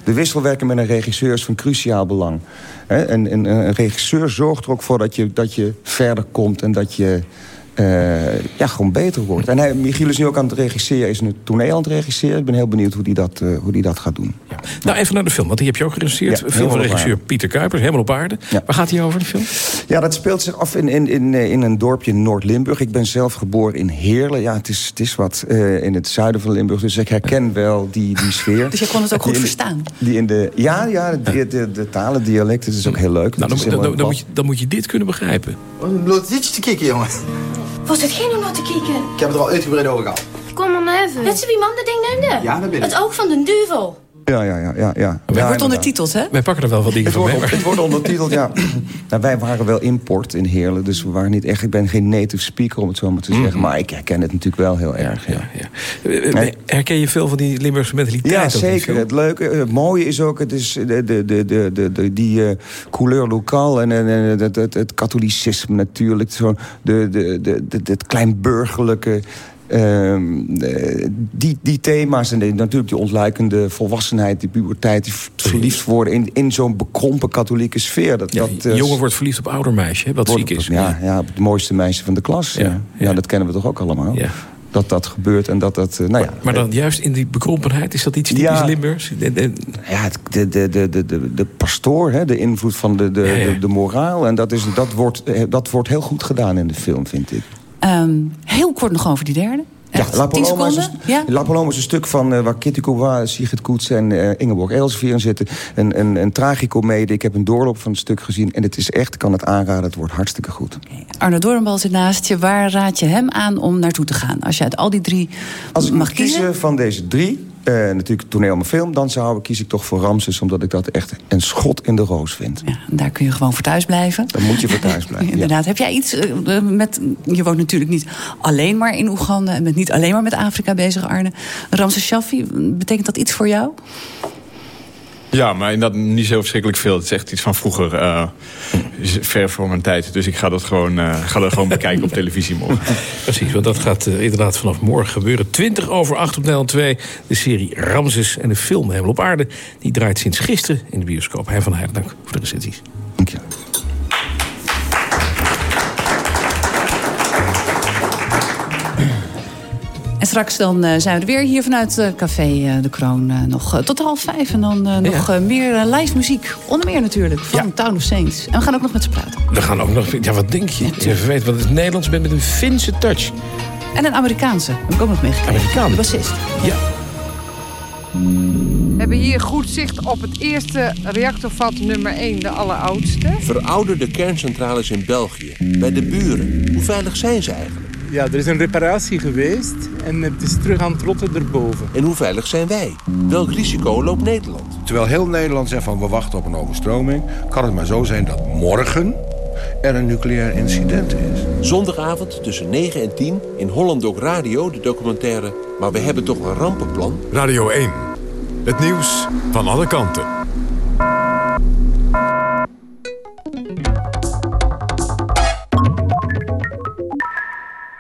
de wisselwerking met een regisseur is van cruciaal belang. En, en een regisseur zorgt er ook voor dat je, dat je verder komt en dat je ja, gewoon beter wordt. En hij, Michiel is nu ook aan het regisseren, is een toneel aan het regisseren. Ik ben heel benieuwd hoe hij dat, eh, hoe die dat gaat doen.
Nou, even naar de film, want die heb je ook geregisseerd.
Ja,
regisseur Pieter Kuipers, helemaal op aarde. Waar gaat hij over, de film?
Ja, dat speelt zich af in, in, in, eh, in een dorpje in Noord-Limburg. Ik ben zelf geboren in Heerlen. Ja, het is, het is wat eh, in het zuiden van Limburg. Dus ik herken wel die, die sfeer.
Dus je kon het ook
Die
goed
in
verstaan.
Die in de, ja, ja de, de, de talen, dialecten, dat is ook heel leuk.
Nou, dan, dan, moet je, dan moet je dit kunnen begrijpen.
Wat een bloot zitje te kikken, jongen.
Was het geen om naar te kijken?
Ik heb het er al uitgebreid over gehad.
Kom maar even. Weet ze wie man dat ding noemde?
Ja, dat ben ik.
Het oog van de duivel.
Ja, ja, ja. ja, ja.
Het
Ja,
wordt ondertiteld, hè?
Wij pakken er wel wat dingen van mee.
het wordt ondertiteld, ja. nou, wij waren wel import in Heerlen, dus we waren niet echt... Ik ben geen native speaker, om het zo maar te zeggen. Maar ik herken het natuurlijk wel heel erg, ja.
Eh, eh, Herken je veel van die Limburgse mentaliteit?
Ja, zeker. Het leuke, eh, het mooie is ook, het is de, de, de, de, de, de- die eh, couleur lokaal en, en, en het, het, het katholicisme natuurlijk. Zo, de, de, de, de, het kleinburgerlijke. Ehm, eh, die, die thema's en de- natuurlijk die ontluikende volwassenheid, die puberteit, verliefd worden in, in zo'n bekrompen katholieke sfeer. Dat, dat, eh,
jongen wordt verliefd op ouder meisje, wat ziek is.
Ja, ja, het mooiste meisje van de klas. Ja, ja. dat kennen we toch ook allemaal. Dat dat gebeurt en dat dat... eh, nou ja,
Maar dan juist in die bekrompenheid, is dat iets typisch
Ja.
Limburgs? En- en-
Ja, het- de, de, de, de, de, de pastoor, hè, de invloed van de, de, de, de moraal. En dat, is, dat, wordt, dat wordt heel goed gedaan in de film, vind ik.
Ehm, heel kort nog over die derde.
Ja,
Echt,
La Paloma, is?
Ja?
La Paloma is een stuk van eh, waar Kitty Kouwa, Sigrid Koets en eh, Ingeborg Elsevier in zitten. Een, een, een tragicomedie. Ik heb een doorloop van het stuk gezien. En het is echt, ik kan het aanraden, het wordt hartstikke goed.
Arno Doornbal zit naast je. Waar raad je hem aan om naartoe te gaan? Als je uit al die drie
Als ik
mag
kiezen van deze drie, eh, natuurlijk toneel en film... dan zou ik, kies ik toch voor Ramses, omdat ik dat echt een schot in de roos vind.
En daar kun je gewoon voor thuis blijven.
Dan moet je voor thuis blijven. ja.
Inderdaad. Heb jij iets eh, eh, met... Je woont natuurlijk niet alleen maar in Oeganda... en bent niet alleen maar met Afrika bezig, Arne. Ramses Shaffi, betekent dat iets voor jou?
Ja, maar inderdaad niet zo verschrikkelijk veel. Het is echt iets van vroeger. eh, ver voor mijn tijd. Dus ik ga dat gewoon, eh, ga dat gewoon bekijken op televisie morgen.
Precies, want dat gaat eh, inderdaad vanaf morgen gebeuren. 20 over 8 op Nederland 2. De serie Ramses en de film Hemel op Aarde. Die draait sinds gisteren in de bioscoop. Hein van Heijden, dank voor de recensies.
Dank je.
Straks dan eh, zijn we er weer hier vanuit eh, Café eh, De Kroon. eh, nog tot half vijf. En dan eh, nog eh, meer live muziek. Onder meer natuurlijk, van Town of Saints. En we gaan ook nog met ze praten.
We gaan ook nog... Ja, wat denk je? Even weten wat het Nederlands bent met een Finse touch.
En een Amerikaanse. Heb ik ook nog meegekregen.
Amerikaan?
De bassist.
Ja.
We hebben hier goed zicht op het eerste reactorvat nummer 1, de alleroudste.
Verouderde kerncentrales in België, bij de buren. Hoe veilig zijn ze eigenlijk?
Ja, er is een reparatie geweest en het is terug aan het rotten erboven.
En hoe veilig zijn wij? Welk risico loopt Nederland?
Terwijl heel Nederland zegt van we wachten op een overstroming... kan het maar zo zijn dat morgen er een nucleair incident is.
Zondagavond tussen 9 en 10 in Holland Doc Radio de documentaire... Maar we hebben toch een rampenplan?
Radio 1. Het nieuws van alle kanten.